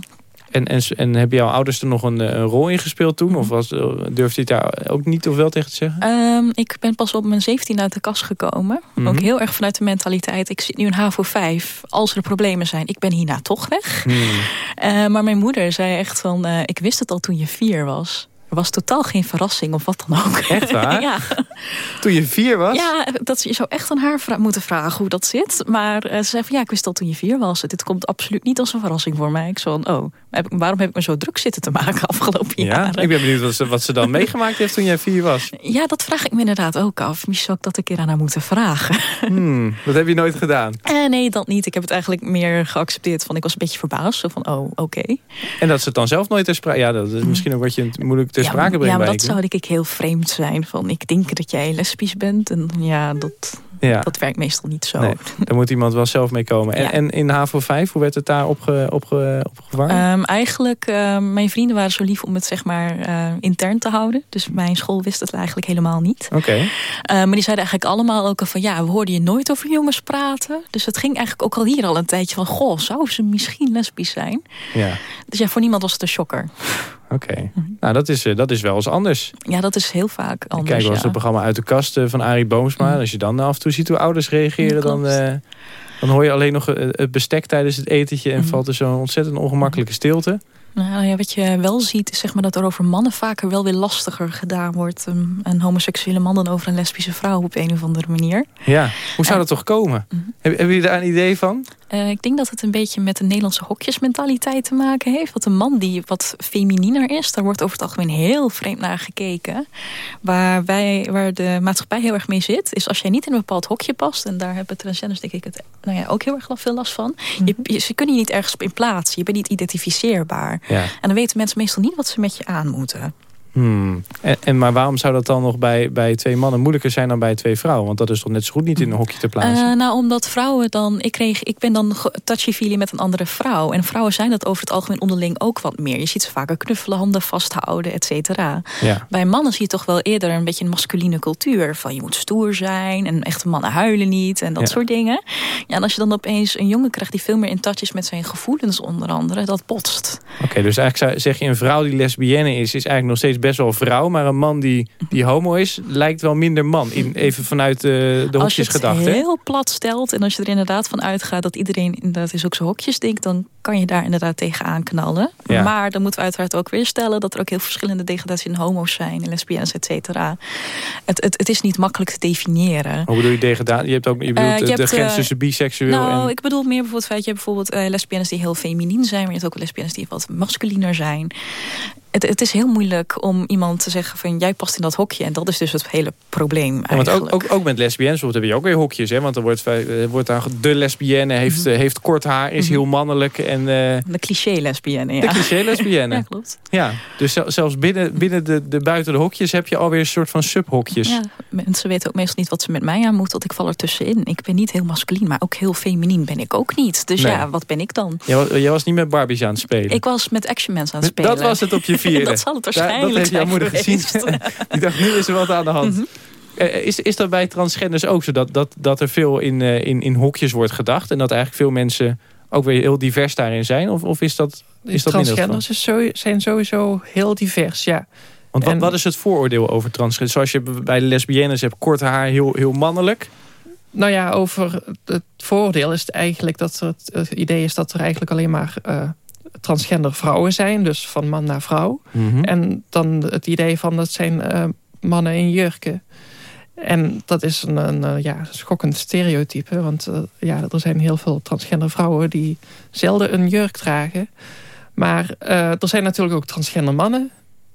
Speaker 3: En, en, en hebben jouw ouders er nog een, een rol in gespeeld toen? Of was, durfde je daar ook niet of wel tegen te zeggen?
Speaker 6: Um, ik ben pas op mijn 17 uit de kast gekomen. Mm -hmm. Ook heel erg vanuit de mentaliteit. Ik zit nu in HAVO 5. Als er problemen zijn, ik ben hierna toch weg. Mm. Uh, maar mijn moeder zei echt van... Uh, ik wist het al toen je vier was. Er was totaal geen verrassing of wat dan ook.
Speaker 3: Echt waar?
Speaker 6: ja.
Speaker 3: Toen je vier was?
Speaker 6: Ja, dat, je zou echt aan haar moeten vragen hoe dat zit. Maar uh, ze zei van ja, ik wist al toen je vier was. Dit komt absoluut niet als een verrassing voor mij. Ik zo van, oh, waarom heb ik me zo druk zitten te maken afgelopen
Speaker 3: ja,
Speaker 6: jaren?
Speaker 3: Ik ben benieuwd wat ze, wat ze dan meegemaakt heeft toen jij vier was.
Speaker 6: Ja, dat vraag ik me inderdaad ook af. Misschien zou ik dat een keer aan haar moeten vragen.
Speaker 3: Hmm, dat heb je nooit gedaan?
Speaker 6: Uh, nee, dat niet. Ik heb het eigenlijk meer geaccepteerd van ik was een beetje verbaasd. Zo van, oh, oké. Okay.
Speaker 3: En dat ze het dan zelf nooit ter sprake... Ja, dat is misschien ook wat je moeilijk ter
Speaker 6: ja,
Speaker 3: sprake brengt
Speaker 6: Ja, maar dat zou ik heel vreemd zijn. Van, ik denk dat jij lesbisch bent. En ja, dat,
Speaker 3: ja.
Speaker 6: dat werkt meestal niet zo.
Speaker 3: Nee, daar moet iemand wel zelf mee komen. En,
Speaker 6: Ja.
Speaker 3: en in HAVO 5, hoe werd het daar opge, opge, opgevangen?
Speaker 6: Um, eigenlijk, uh, mijn vrienden waren zo lief om het zeg maar uh, intern te houden. Dus mijn school wist het eigenlijk helemaal niet.
Speaker 3: Oké. Okay.
Speaker 6: Uh, maar die zeiden eigenlijk allemaal ook al van... ja, we hoorden je nooit over jongens praten. Dus het ging eigenlijk ook al hier al een tijdje van... goh, zou ze misschien lesbisch zijn?
Speaker 3: Ja.
Speaker 6: Dus ja, voor niemand was het een shocker.
Speaker 3: Oké. Okay. Nou, dat is, dat is wel eens anders.
Speaker 6: Ja, dat is heel vaak anders.
Speaker 3: Kijk wel eens
Speaker 6: ja.
Speaker 3: het programma Uit de Kast van Arie Boomsma. Mm. Als je dan af en toe ziet hoe ouders reageren... dan, uh, dan hoor je alleen nog het bestek tijdens het etentje... en mm. valt er zo'n ontzettend ongemakkelijke stilte.
Speaker 6: Nou ja, wat je wel ziet is zeg maar dat er over mannen vaker wel weer lastiger gedaan wordt. Um, een homoseksuele man dan over een lesbische vrouw op een of andere manier.
Speaker 3: Ja, hoe zou dat toch komen? -hmm. Hebben jullie daar een idee van?
Speaker 6: Uh, ik denk dat het een beetje met de Nederlandse hokjesmentaliteit te maken heeft. Dat een man die wat femininer is, daar wordt over het algemeen heel vreemd naar gekeken. Waar, wij, waar de maatschappij heel erg mee zit, is als jij niet in een bepaald hokje past, en daar hebben transgenders denk ik het nou ja, ook heel erg veel last van. Mm -hmm. je, je, ze kunnen je niet ergens op in plaatsen. Je bent niet identificeerbaar.
Speaker 3: Ja.
Speaker 6: En dan weten mensen meestal niet wat ze met je aan moeten.
Speaker 3: Hmm. En, en, maar waarom zou dat dan nog bij, bij twee mannen moeilijker zijn dan bij twee vrouwen? Want dat is toch net zo goed niet in een hokje te plaatsen?
Speaker 6: Uh, nou, omdat vrouwen dan... Ik, kreeg, ik ben dan touchy-feely met een andere vrouw. En vrouwen zijn dat over het algemeen onderling ook wat meer. Je ziet ze vaker knuffelen, handen vasthouden, et cetera.
Speaker 3: Ja.
Speaker 6: Bij mannen zie je toch wel eerder een beetje een masculine cultuur. Van je moet stoer zijn en echte mannen huilen niet en dat
Speaker 3: Ja.
Speaker 6: soort dingen. Ja, en als je dan opeens een jongen krijgt die veel meer in touch is met zijn gevoelens onder andere, dat botst.
Speaker 3: Oké, dus eigenlijk zeg je een vrouw die lesbienne is... is eigenlijk nog steeds best wel vrouw. Maar een man die, die homo is, lijkt wel minder man. In, even vanuit eh, de
Speaker 6: als je
Speaker 3: hokjes
Speaker 6: het
Speaker 3: gedacht.
Speaker 6: heel plat stelt en als je er inderdaad van uitgaat dat iedereen inderdaad is ook zo hokjes denkt, dan kan je daar inderdaad tegenaan knallen.
Speaker 3: Ja.
Speaker 6: Maar dan moeten we uiteraard ook weer stellen dat er ook heel verschillende degradaties in homo's zijn, en lesbiennes, et cetera. Het, het, het is niet makkelijk te definiëren.
Speaker 3: Hoe bedoel je degradatie? Je hebt ook je bedoelt
Speaker 6: Eh, je
Speaker 3: de,
Speaker 6: hebt,
Speaker 3: grens
Speaker 6: eh,
Speaker 3: tussen biseksueel
Speaker 6: Nou,
Speaker 3: en...
Speaker 6: ik bedoel meer bijvoorbeeld feit, je hebt bijvoorbeeld eh, lesbiennes die heel feminien zijn, maar je hebt ook lesbiennes die wat masculiner zijn. Het, het is heel moeilijk om iemand te zeggen van jij past in dat hokje en dat is dus het hele probleem
Speaker 3: Ja, want ook, ook, ook met lesbiennes heb je ook weer hokjes. Hè? Want er wordt, wordt daar de lesbienne, heeft,
Speaker 6: Mhm.
Speaker 3: eh, heeft kort haar, is heel mannelijk. En eh,
Speaker 6: De cliché lesbienne, ja.
Speaker 3: de cliché lesbienne.
Speaker 6: Ja, klopt.
Speaker 3: Ja, dus zel- zelfs binnen, binnen de, de buiten de hokjes heb je alweer een soort van subhokjes.
Speaker 6: Ja, mensen weten ook meestal niet wat ze met mij aan moeten, want ik val er tussenin. Ik ben niet heel masculien, maar ook heel feminien ben ik ook niet. Dus
Speaker 3: Nee.
Speaker 6: ja, wat ben ik dan?
Speaker 3: Jij, wa- jij was niet met Barbies aan het spelen.
Speaker 6: Ik was met Action Man aan het spelen.
Speaker 3: dat was het op je
Speaker 6: dat zal het waarschijnlijk
Speaker 3: dat heeft jouw
Speaker 6: zijn
Speaker 3: moeder
Speaker 6: geweest.
Speaker 3: gezien. Die dacht, nu is er wat aan de hand.
Speaker 6: Mhm.
Speaker 3: Eh, Is, is dat bij transgenders ook zo? Dat, dat, dat er veel in, eh, in, in hokjes wordt gedacht? En dat eigenlijk veel mensen ook weer heel divers daarin zijn? Of, of is dat, is dat?
Speaker 5: Transgenders is zo, zijn sowieso heel divers, ja.
Speaker 3: Want wat,
Speaker 5: En-
Speaker 3: wat is het vooroordeel over transgenders? Zoals je bij de lesbiennes hebt, kort haar, heel, heel mannelijk.
Speaker 5: Nou ja, over het voordeel is het eigenlijk dat er het, het idee is dat er eigenlijk alleen maar eh, transgender vrouwen zijn. Dus van man naar vrouw.
Speaker 3: Hm?
Speaker 5: En dan het idee van dat zijn eh, mannen in jurken. En dat is een, een eh, ja, schokkend stereotype. Want eh, ja, er zijn heel veel transgender vrouwen die zelden een jurk dragen. Maar er zijn natuurlijk ook transgender mannen.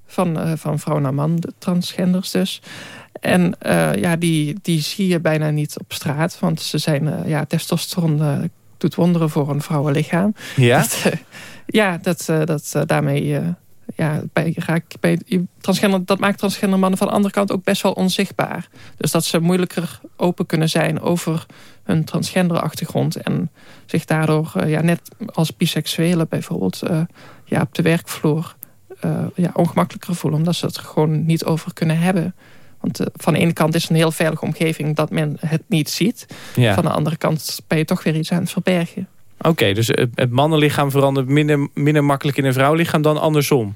Speaker 5: Van, van vrouw naar man, de transgenders dus. En ja, die, die zie je bijna niet op straat. Want ze zijn, ja, testosteron doet wonderen voor een vrouwenlichaam.
Speaker 3: Ja?
Speaker 5: Dat, ja, dat, eh, dat eh, daarmee eh, ja, bij, raak ik bij transgender, dat maakt transgender mannen van de andere kant ook best wel onzichtbaar. Dus dat ze moeilijker open kunnen zijn over hun transgender achtergrond en zich daardoor ja, net als biseksuelen bijvoorbeeld ja, op de werkvloer ja, ongemakkelijker voelen, omdat ze het er gewoon niet over kunnen hebben. Want van de ene kant is het een heel veilige omgeving dat men het niet ziet.
Speaker 3: Ja.
Speaker 5: Van de andere kant ben je toch weer iets aan het verbergen.
Speaker 3: Oké, dus het, het mannenlichaam verandert minder, minder makkelijk in een vrouwlichaam dan andersom.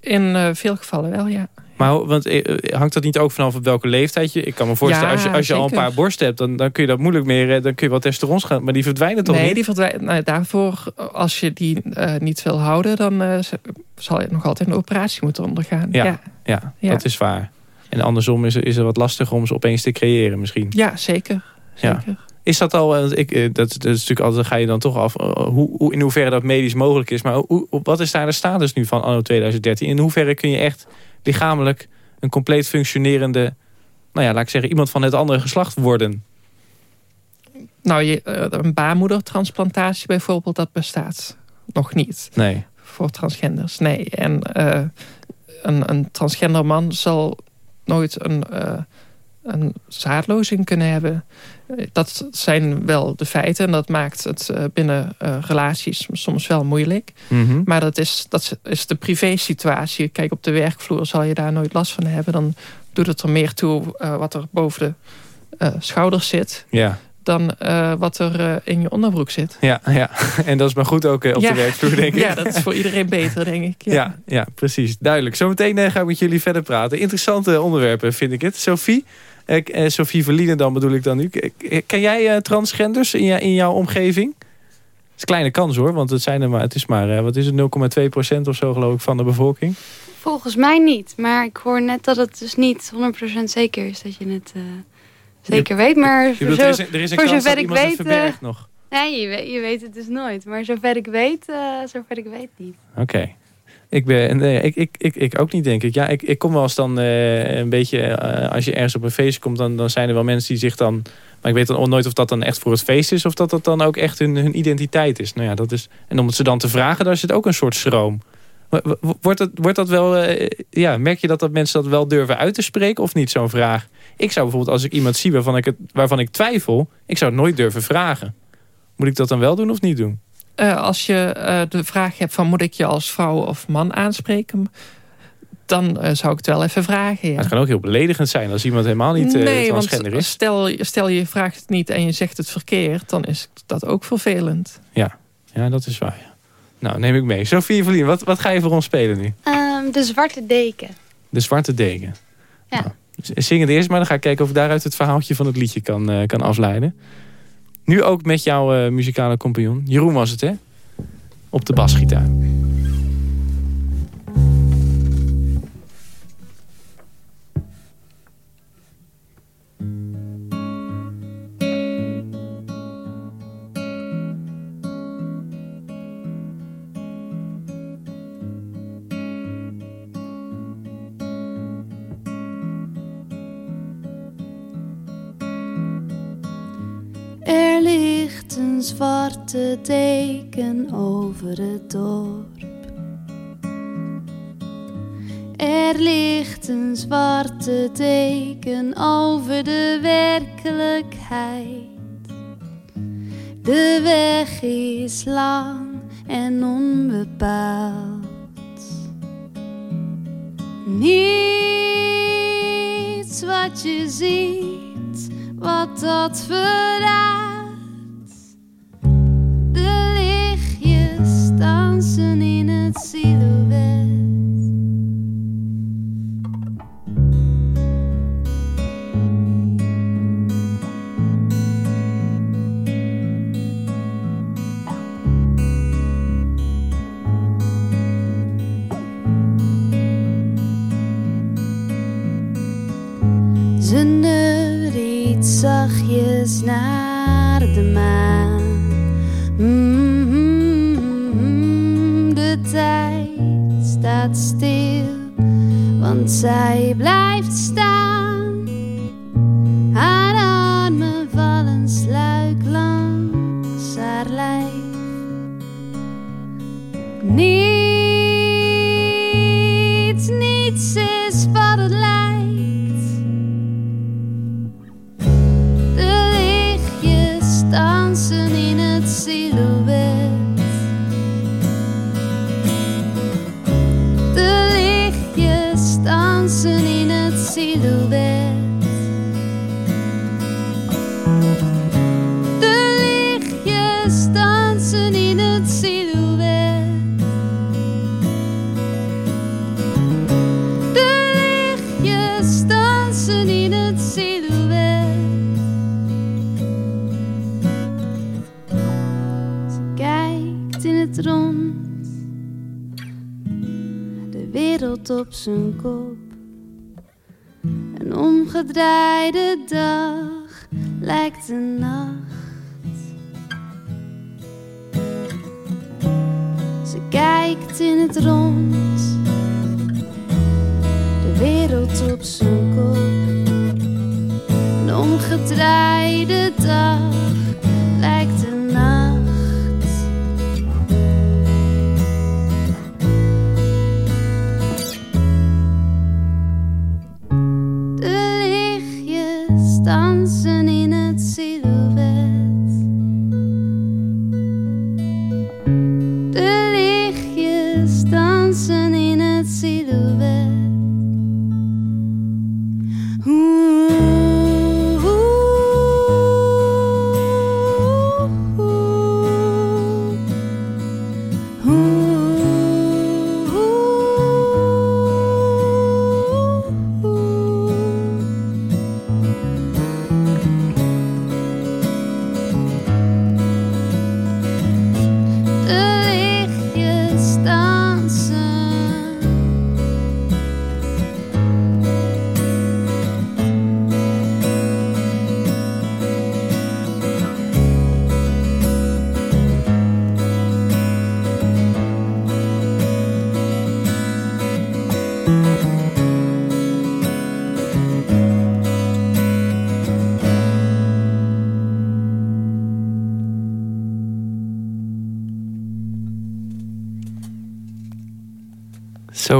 Speaker 5: In eh, veel gevallen wel, ja.
Speaker 3: Maar want, eh, eh, hangt dat niet ook vanaf op welke leeftijd je... Ik kan me voorstellen,
Speaker 5: Ja,
Speaker 3: als, je, als je al een paar borsten hebt... Dan, dan kun je dat moeilijk meer... Dan kun je wel testosteron gaan. Maar die verdwijnen toch
Speaker 5: nee,
Speaker 3: niet?
Speaker 5: die verdwijnt. Nou, daarvoor, als je die niet wil houden, dan zal je nog altijd een operatie moeten ondergaan.
Speaker 3: Ja.
Speaker 5: ja.
Speaker 3: Ja,
Speaker 5: Ja.
Speaker 3: dat is waar. En andersom is, is het wat lastiger om ze opeens te creëren misschien.
Speaker 5: Ja, zeker.
Speaker 3: Ja.
Speaker 5: zeker.
Speaker 3: Is dat al, eh, ik, eh, dat, dat is natuurlijk altijd, ga je dan toch af, eh, hoe, hoe, in hoeverre dat medisch mogelijk is. Maar hoe, wat is daar de status nu van anno 2013? In hoeverre kun je echt lichamelijk een compleet functionerende, nou ja, laat ik zeggen, iemand van het andere geslacht worden?
Speaker 5: Nou, je, een baarmoedertransplantatie bijvoorbeeld, dat bestaat nog niet
Speaker 3: Nee.
Speaker 5: voor transgenders. Nee, en een, een transgender man zal nooit een, eh, een zaadlozing kunnen hebben. Dat zijn wel de feiten en dat maakt het eh, binnen eh, relaties soms wel moeilijk.
Speaker 3: Mhm.
Speaker 5: Maar dat is, dat is de privé-situatie. Kijk, op de werkvloer zal je daar nooit last van hebben. Dan doet het er meer toe eh, wat er boven de schouders zit...
Speaker 3: Ja.
Speaker 5: dan wat er in je onderbroek zit.
Speaker 3: Ja, ja, en dat is maar goed ook op
Speaker 5: Ja.
Speaker 3: de werkvloer, denk ik.
Speaker 5: Ja, dat is voor iedereen beter, denk ik. Ja.
Speaker 3: Ja, ja, precies. Duidelijk. Zometeen ga ik met jullie verder praten. Interessante onderwerpen vind ik het. Sophie, Sophie Verlienen dan bedoel ik dan nu. Eh, Ken jij eh, transgenders in, in jouw omgeving? Het is een kleine kans hoor, want het, zijn er maar, het is maar, eh, wat is het, 0,2% of zo geloof ik van de bevolking.
Speaker 7: Volgens mij niet. Maar ik hoor net dat het dus niet 100% zeker is dat je het eh, zeker weet. Maar
Speaker 3: Je bedoelt,
Speaker 7: zo-
Speaker 3: er is, een- er is een
Speaker 7: voor
Speaker 3: kans
Speaker 7: zover
Speaker 3: dat
Speaker 7: ik weet,
Speaker 3: verbergt nog.
Speaker 7: nee, je, weet, je weet het dus nooit. Maar zover ik weet, eh, zover ik weet niet.
Speaker 3: Oké. Ik, ben, nee, ik, ik, ik, ik ook niet, denk ik. Ja, ik, ik kom wel eens dan eh, een beetje... eh, als je ergens op een feest komt, dan, dan zijn er wel mensen die zich dan... Maar ik weet dan nooit of dat dan echt voor het feest is... of dat dat dan ook echt hun, hun identiteit is. Nou ja, dat is. En om het ze dan te vragen, daar zit ook een soort schroom. Wo- wo- Wordt dat, wordt dat wel... eh, ja, merk je dat, dat mensen dat wel durven uit te spreken of niet, zo'n vraag? Ik zou bijvoorbeeld, als ik iemand zie waarvan ik, het, waarvan ik twijfel... ik zou het nooit durven vragen. Moet ik dat dan wel doen of niet doen?
Speaker 5: Eh, als je eh, de vraag hebt van moet ik je als vrouw of man aanspreken... dan eh, zou ik het wel even vragen. Ja.
Speaker 3: Maar het kan ook heel beledigend zijn als iemand helemaal niet eh,
Speaker 5: nee, want
Speaker 3: transgender is.
Speaker 5: stel, stel je vraagt het niet en je zegt het verkeerd... dan is dat ook vervelend.
Speaker 3: Ja, dat is waar. ja. Nou, neem ik mee. Sophie Verlien, wat, wat ga je voor ons spelen nu?
Speaker 7: Ehm, de zwarte deken.
Speaker 3: De Zwarte Deken.
Speaker 7: Ja.
Speaker 3: Nou, zing het eerst maar, dan ga ik kijken of ik daaruit het verhaaltje van het liedje kan, eh, kan afleiden. Nu ook met jouw eh, muzikale compagnon. Jeroen was het, hè? Op de basgitaar.
Speaker 7: Zwarte deken over het dorp. Er ligt een zwarte deken over de werkelijkheid. De weg is lang en onbepaald. Niets wat je ziet, wat dat verraadt. Naar de maan. Mm, De tijd staat stil, want zij blijft kop. Een omgedraaide dag lijkt een nacht. Ze kijkt in het rond. De wereld op zijn kop. Een omgedraaide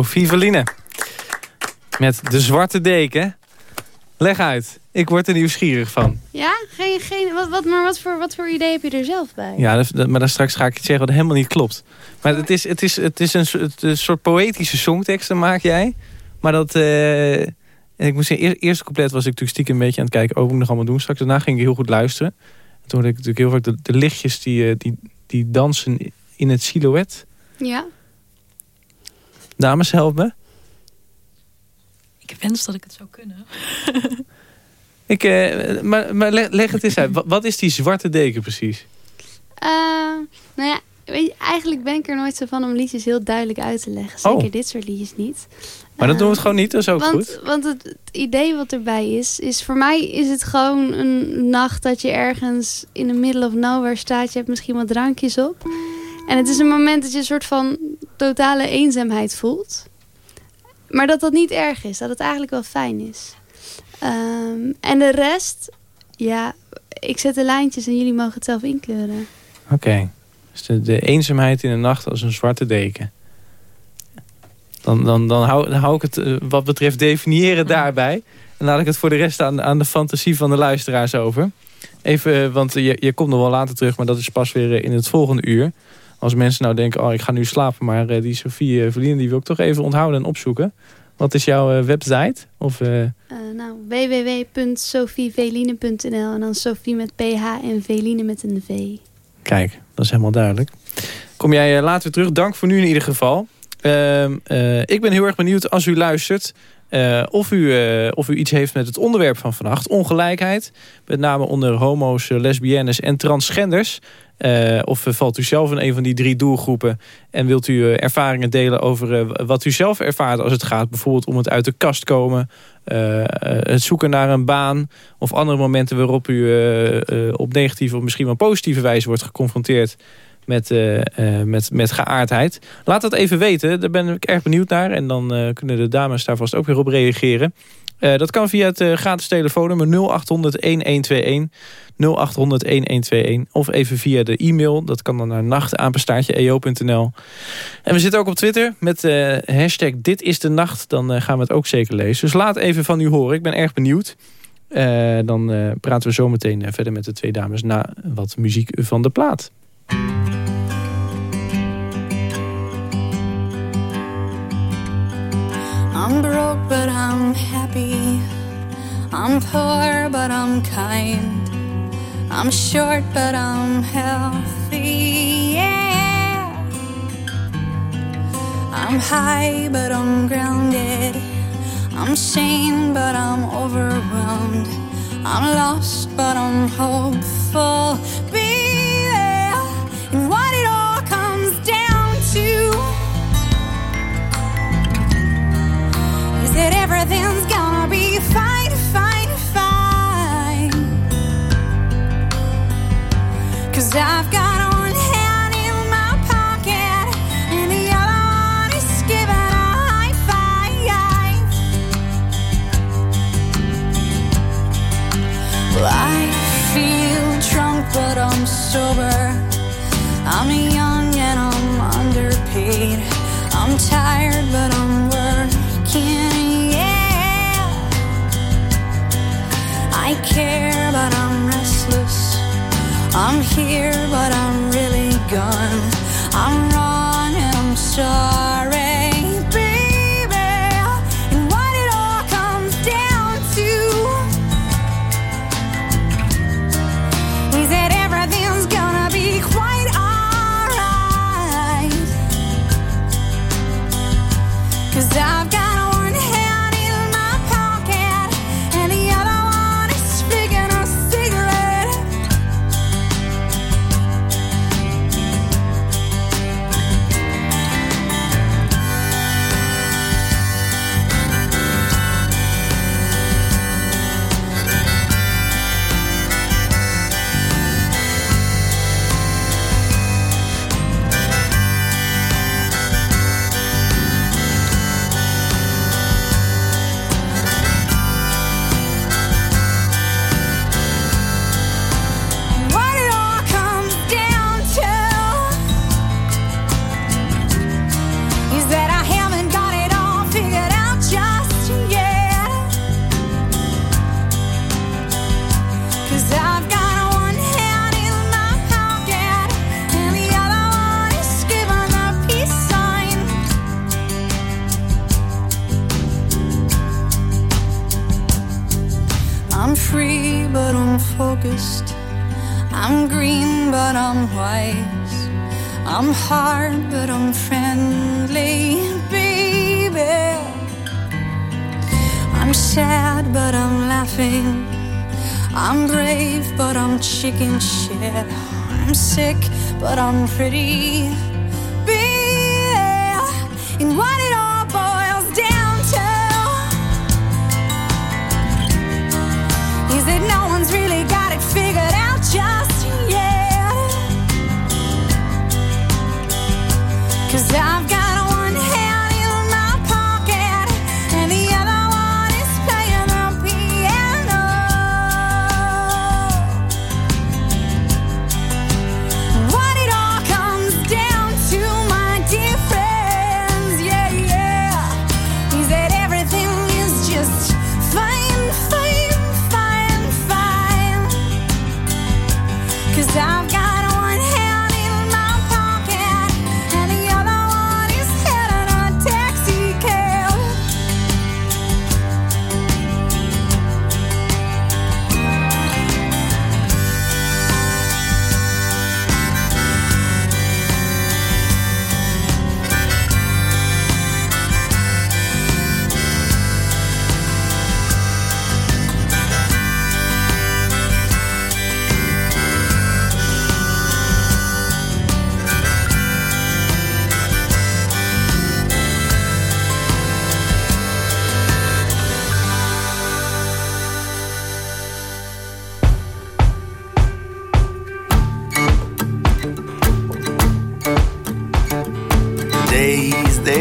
Speaker 3: Sophie Verline. Met de zwarte deken. Leg uit. Ik word er nieuwsgierig van.
Speaker 7: Ja, geen, geen, wat, wat, maar wat voor, wat voor idee heb je er zelf bij?
Speaker 3: Ja, dat- dat- maar dan straks ga ik iets zeggen wat helemaal niet klopt. Maar het is, het is, het is een, soort- een soort poëtische songteksten maak jij. Maar dat... eh, ik moet zeggen, eer- eerste couplet was ik natuurlijk stiekem een beetje aan het kijken. Oh, wat moet ik nog allemaal doen straks? Daarna ging ik heel goed luisteren. En toen hoorde ik natuurlijk heel vaak de, de lichtjes die, eh, die, die dansen in het silhouet.
Speaker 7: Ja.
Speaker 3: Dames, help me.
Speaker 6: Ik wens dat ik het zou kunnen.
Speaker 3: Ik, eh, maar maar leg, leg het eens uit. Wat, wat is die zwarte deken precies?
Speaker 7: Eh, nou ja, weet je, eigenlijk ben ik er nooit zo van om liedjes heel duidelijk uit te leggen. Zeker
Speaker 3: Oh.
Speaker 7: dit soort liedjes niet.
Speaker 3: Maar dan doen we het
Speaker 7: Eh,
Speaker 3: gewoon niet, dat is ook
Speaker 7: want,
Speaker 3: goed.
Speaker 7: Want het, het idee wat erbij is, is voor mij is het gewoon een nacht dat je ergens in the middle of nowhere staat. Je hebt misschien wat drankjes op. En het is een moment dat je een soort van totale eenzaamheid voelt. Maar dat dat niet erg is, dat het eigenlijk wel fijn is. Ehm, en de rest, ja, ik zet de lijntjes en jullie mogen het zelf inkleuren.
Speaker 3: Oké. Dus de, de eenzaamheid in de nacht als een zwarte deken. Dan, dan, dan, hou, dan hou ik het eh, wat betreft definiëren daarbij. En laat ik het voor de rest aan, aan de fantasie van de luisteraars over. Even, eh, want je, je komt nog wel later terug, maar dat is pas weer eh, in het volgende uur. Als mensen nou denken, oh ik ga nu slapen, maar eh, die Sofie uh, Verlien, die wil ik toch even onthouden en opzoeken. Wat is jouw eh, website? Of, eh,
Speaker 7: Eh, nou, www.sophieveline.nl en dan Sophie met PH en Veline met een V.
Speaker 3: Kijk, dat is helemaal duidelijk. Kom jij eh, later weer terug. Dank voor nu in ieder geval. Ehm, eh, ik ben heel erg benieuwd als u luistert... eh, of, u, eh, of u iets heeft met het onderwerp van vannacht. Ongelijkheid. Met name onder homo's, eh, lesbiennes en transgenders. Eh, of valt u zelf in een van die drie doelgroepen... en wilt u eh, ervaringen delen over eh, wat u zelf ervaart als het gaat... bijvoorbeeld om het uit de kast komen... het zoeken naar een baan... of andere momenten waarop u op negatieve of misschien wel positieve wijze wordt geconfronteerd met, met, met geaardheid. Laat dat even weten, daar ben ik erg benieuwd naar. En dan kunnen de dames daar vast ook weer op reageren. Eh, dat kan via het eh, gratis telefoonnummer 0800-1121. 0800-1121. Of even via de e-mail. Dat kan dan naar nachtapenstaartje.eo.nl. En we zitten ook op Twitter met eh, hashtag dit is de nacht. Dan gaan we het ook zeker lezen. Dus laat even van u horen. Ik ben erg benieuwd. Dan praten we zo meteen eh, verder met de twee dames na wat muziek van de plaat.
Speaker 8: I'm broke, but I'm happy. I'm poor, but I'm kind. I'm short, but I'm healthy. Yeah. I'm high, but I'm grounded. I'm sane, but I'm overwhelmed. I'm lost, but I'm hopeful. Be
Speaker 7: that everything I'm here, but I'm focused. I'm green, but I'm wise. I'm hard, but I'm friendly, baby. I'm sad, but I'm laughing. I'm brave, but I'm chicken shit. I'm sick, but I'm pretty,
Speaker 9: Time.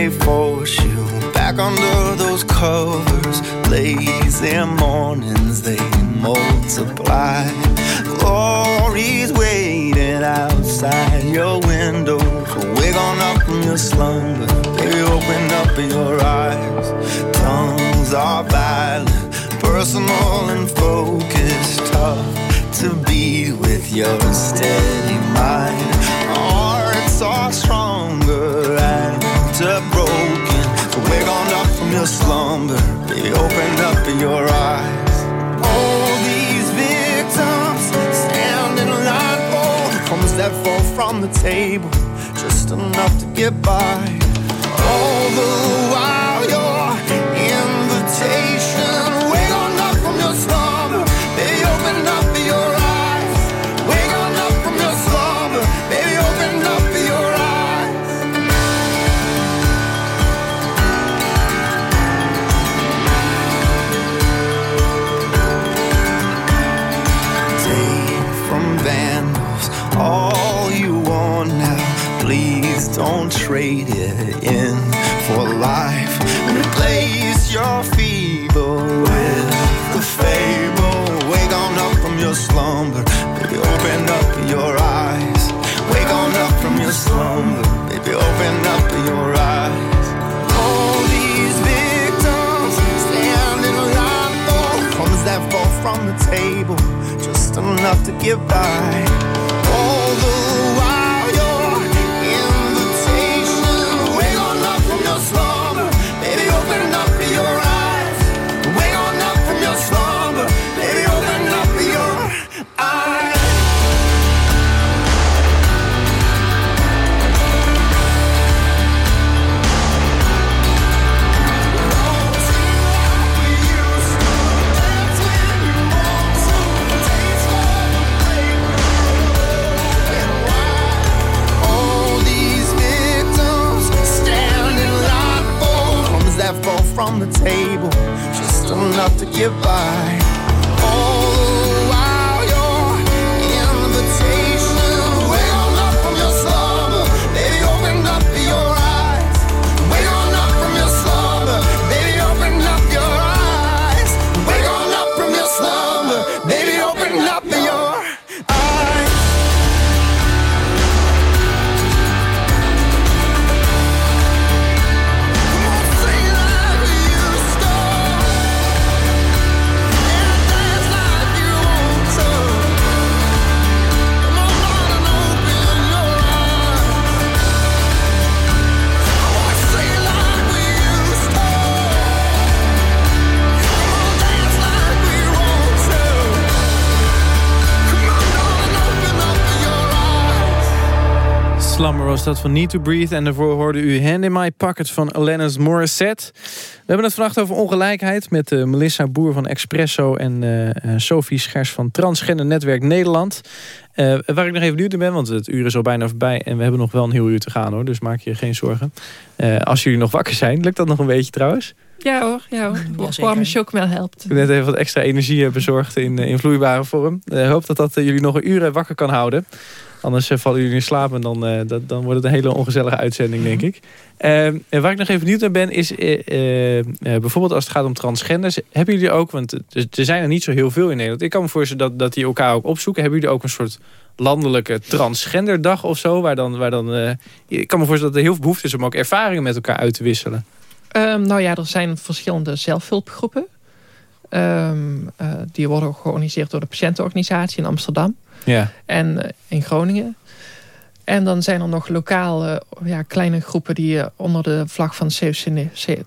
Speaker 9: Force you back under those covers. Lazy mornings they multiply. Glory's waiting outside your window. Wake on up from your slumber. Baby, open up your eyes. Tongues are violent, personal and focused. Tough to be with your steady mind. Hearts are stronger after broken. So wake on up from your slumber. Baby, open up your eyes. All these victims stand in line for crumbs that fall from the table. Just enough to get by. All the while your invitation. From the table, just enough to get by.
Speaker 3: Was dat van Need to Breathe. En daarvoor hoorde u Hand in My Pocket van Alanis Morissette. We hebben het vannacht over ongelijkheid... met eh, Melissa Boer van Expresso... en eh, Sophie Schers van Transgender Netwerk Nederland. Eh, waar ik nog even benieuwd ben... want het uur is al bijna voorbij... en we hebben nog wel een heel uur te gaan, hoor. Dus maak je geen zorgen. Eh, als jullie nog wakker zijn, lukt dat nog een beetje trouwens?
Speaker 5: Ja hoor, ja hoor. Warme chocomel helpt.
Speaker 3: Ik heb net even wat extra energie bezorgd in, in vloeibare vorm. Ik hoop dat dat jullie nog een uur wakker kan houden. Anders eh, vallen jullie in slaap en dan, eh, dan wordt het een hele ongezellige uitzending, denk ik. Eh, en waar ik nog even benieuwd naar ben, is eh, bijvoorbeeld als het gaat om transgenders. Hebben jullie ook, want er zijn er niet zo heel veel in Nederland. Ik kan me voorstellen dat, dat die elkaar ook opzoeken. Hebben jullie ook een soort landelijke transgenderdag of zo? Waar dan, waar dan, ik kan me voorstellen dat er heel veel behoefte is om ook ervaringen met elkaar uit te wisselen.
Speaker 5: Ehm, nou ja, er zijn verschillende zelfhulpgroepen. Ehm, eh, die worden georganiseerd door de patiëntenorganisatie in Amsterdam
Speaker 3: Ja.
Speaker 5: en eh, in Groningen. En dan zijn er nog lokale ja, kleine groepen die eh, onder de vlag van COC,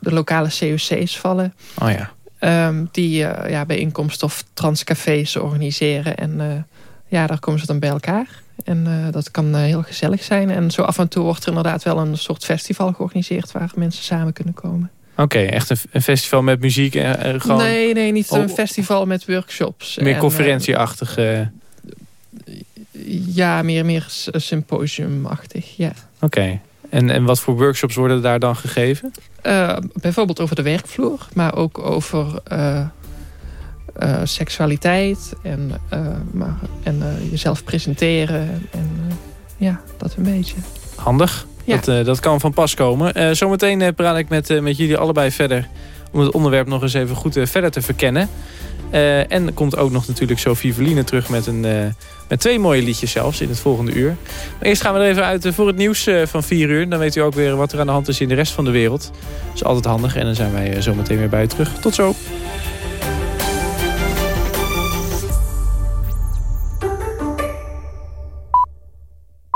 Speaker 5: de lokale COC's vallen.
Speaker 3: Oh ja.
Speaker 5: Ehm, die eh, ja, bijeenkomsten of transcafés organiseren. En ja, daar komen ze dan bij elkaar. En dat kan heel gezellig zijn. En zo af en toe wordt er inderdaad wel een soort festival georganiseerd... waar mensen samen kunnen komen.
Speaker 3: Oké, echt een, een festival met muziek en gewoon
Speaker 5: Nee, nee, niet een
Speaker 3: Oh.
Speaker 5: festival met workshops.
Speaker 3: meer
Speaker 5: En,
Speaker 3: conferentieachtig.
Speaker 5: Ja, meer, meer symposiumachtig, ja.
Speaker 3: Oké. En, en wat voor workshops worden daar dan gegeven?
Speaker 5: Eh, bijvoorbeeld over de werkvloer, maar ook over eh, eh, seksualiteit en, maar, en jezelf presenteren. En ja, dat een beetje.
Speaker 3: Handig.
Speaker 5: Ja.
Speaker 3: Dat, dat kan van pas komen. Zometeen praat ik met, met jullie allebei verder. Om het onderwerp nog eens even goed verder te verkennen. Eh, en komt ook nog natuurlijk Sophie Verline terug met, een, eh, met twee mooie liedjes zelfs in het volgende uur. Eerst gaan we er even uit eh, voor het nieuws van 4 uur. Dan weet u ook weer wat er aan de hand is in de rest van de wereld. Dat is altijd handig en dan zijn wij eh, zometeen weer bij u terug. Tot zo.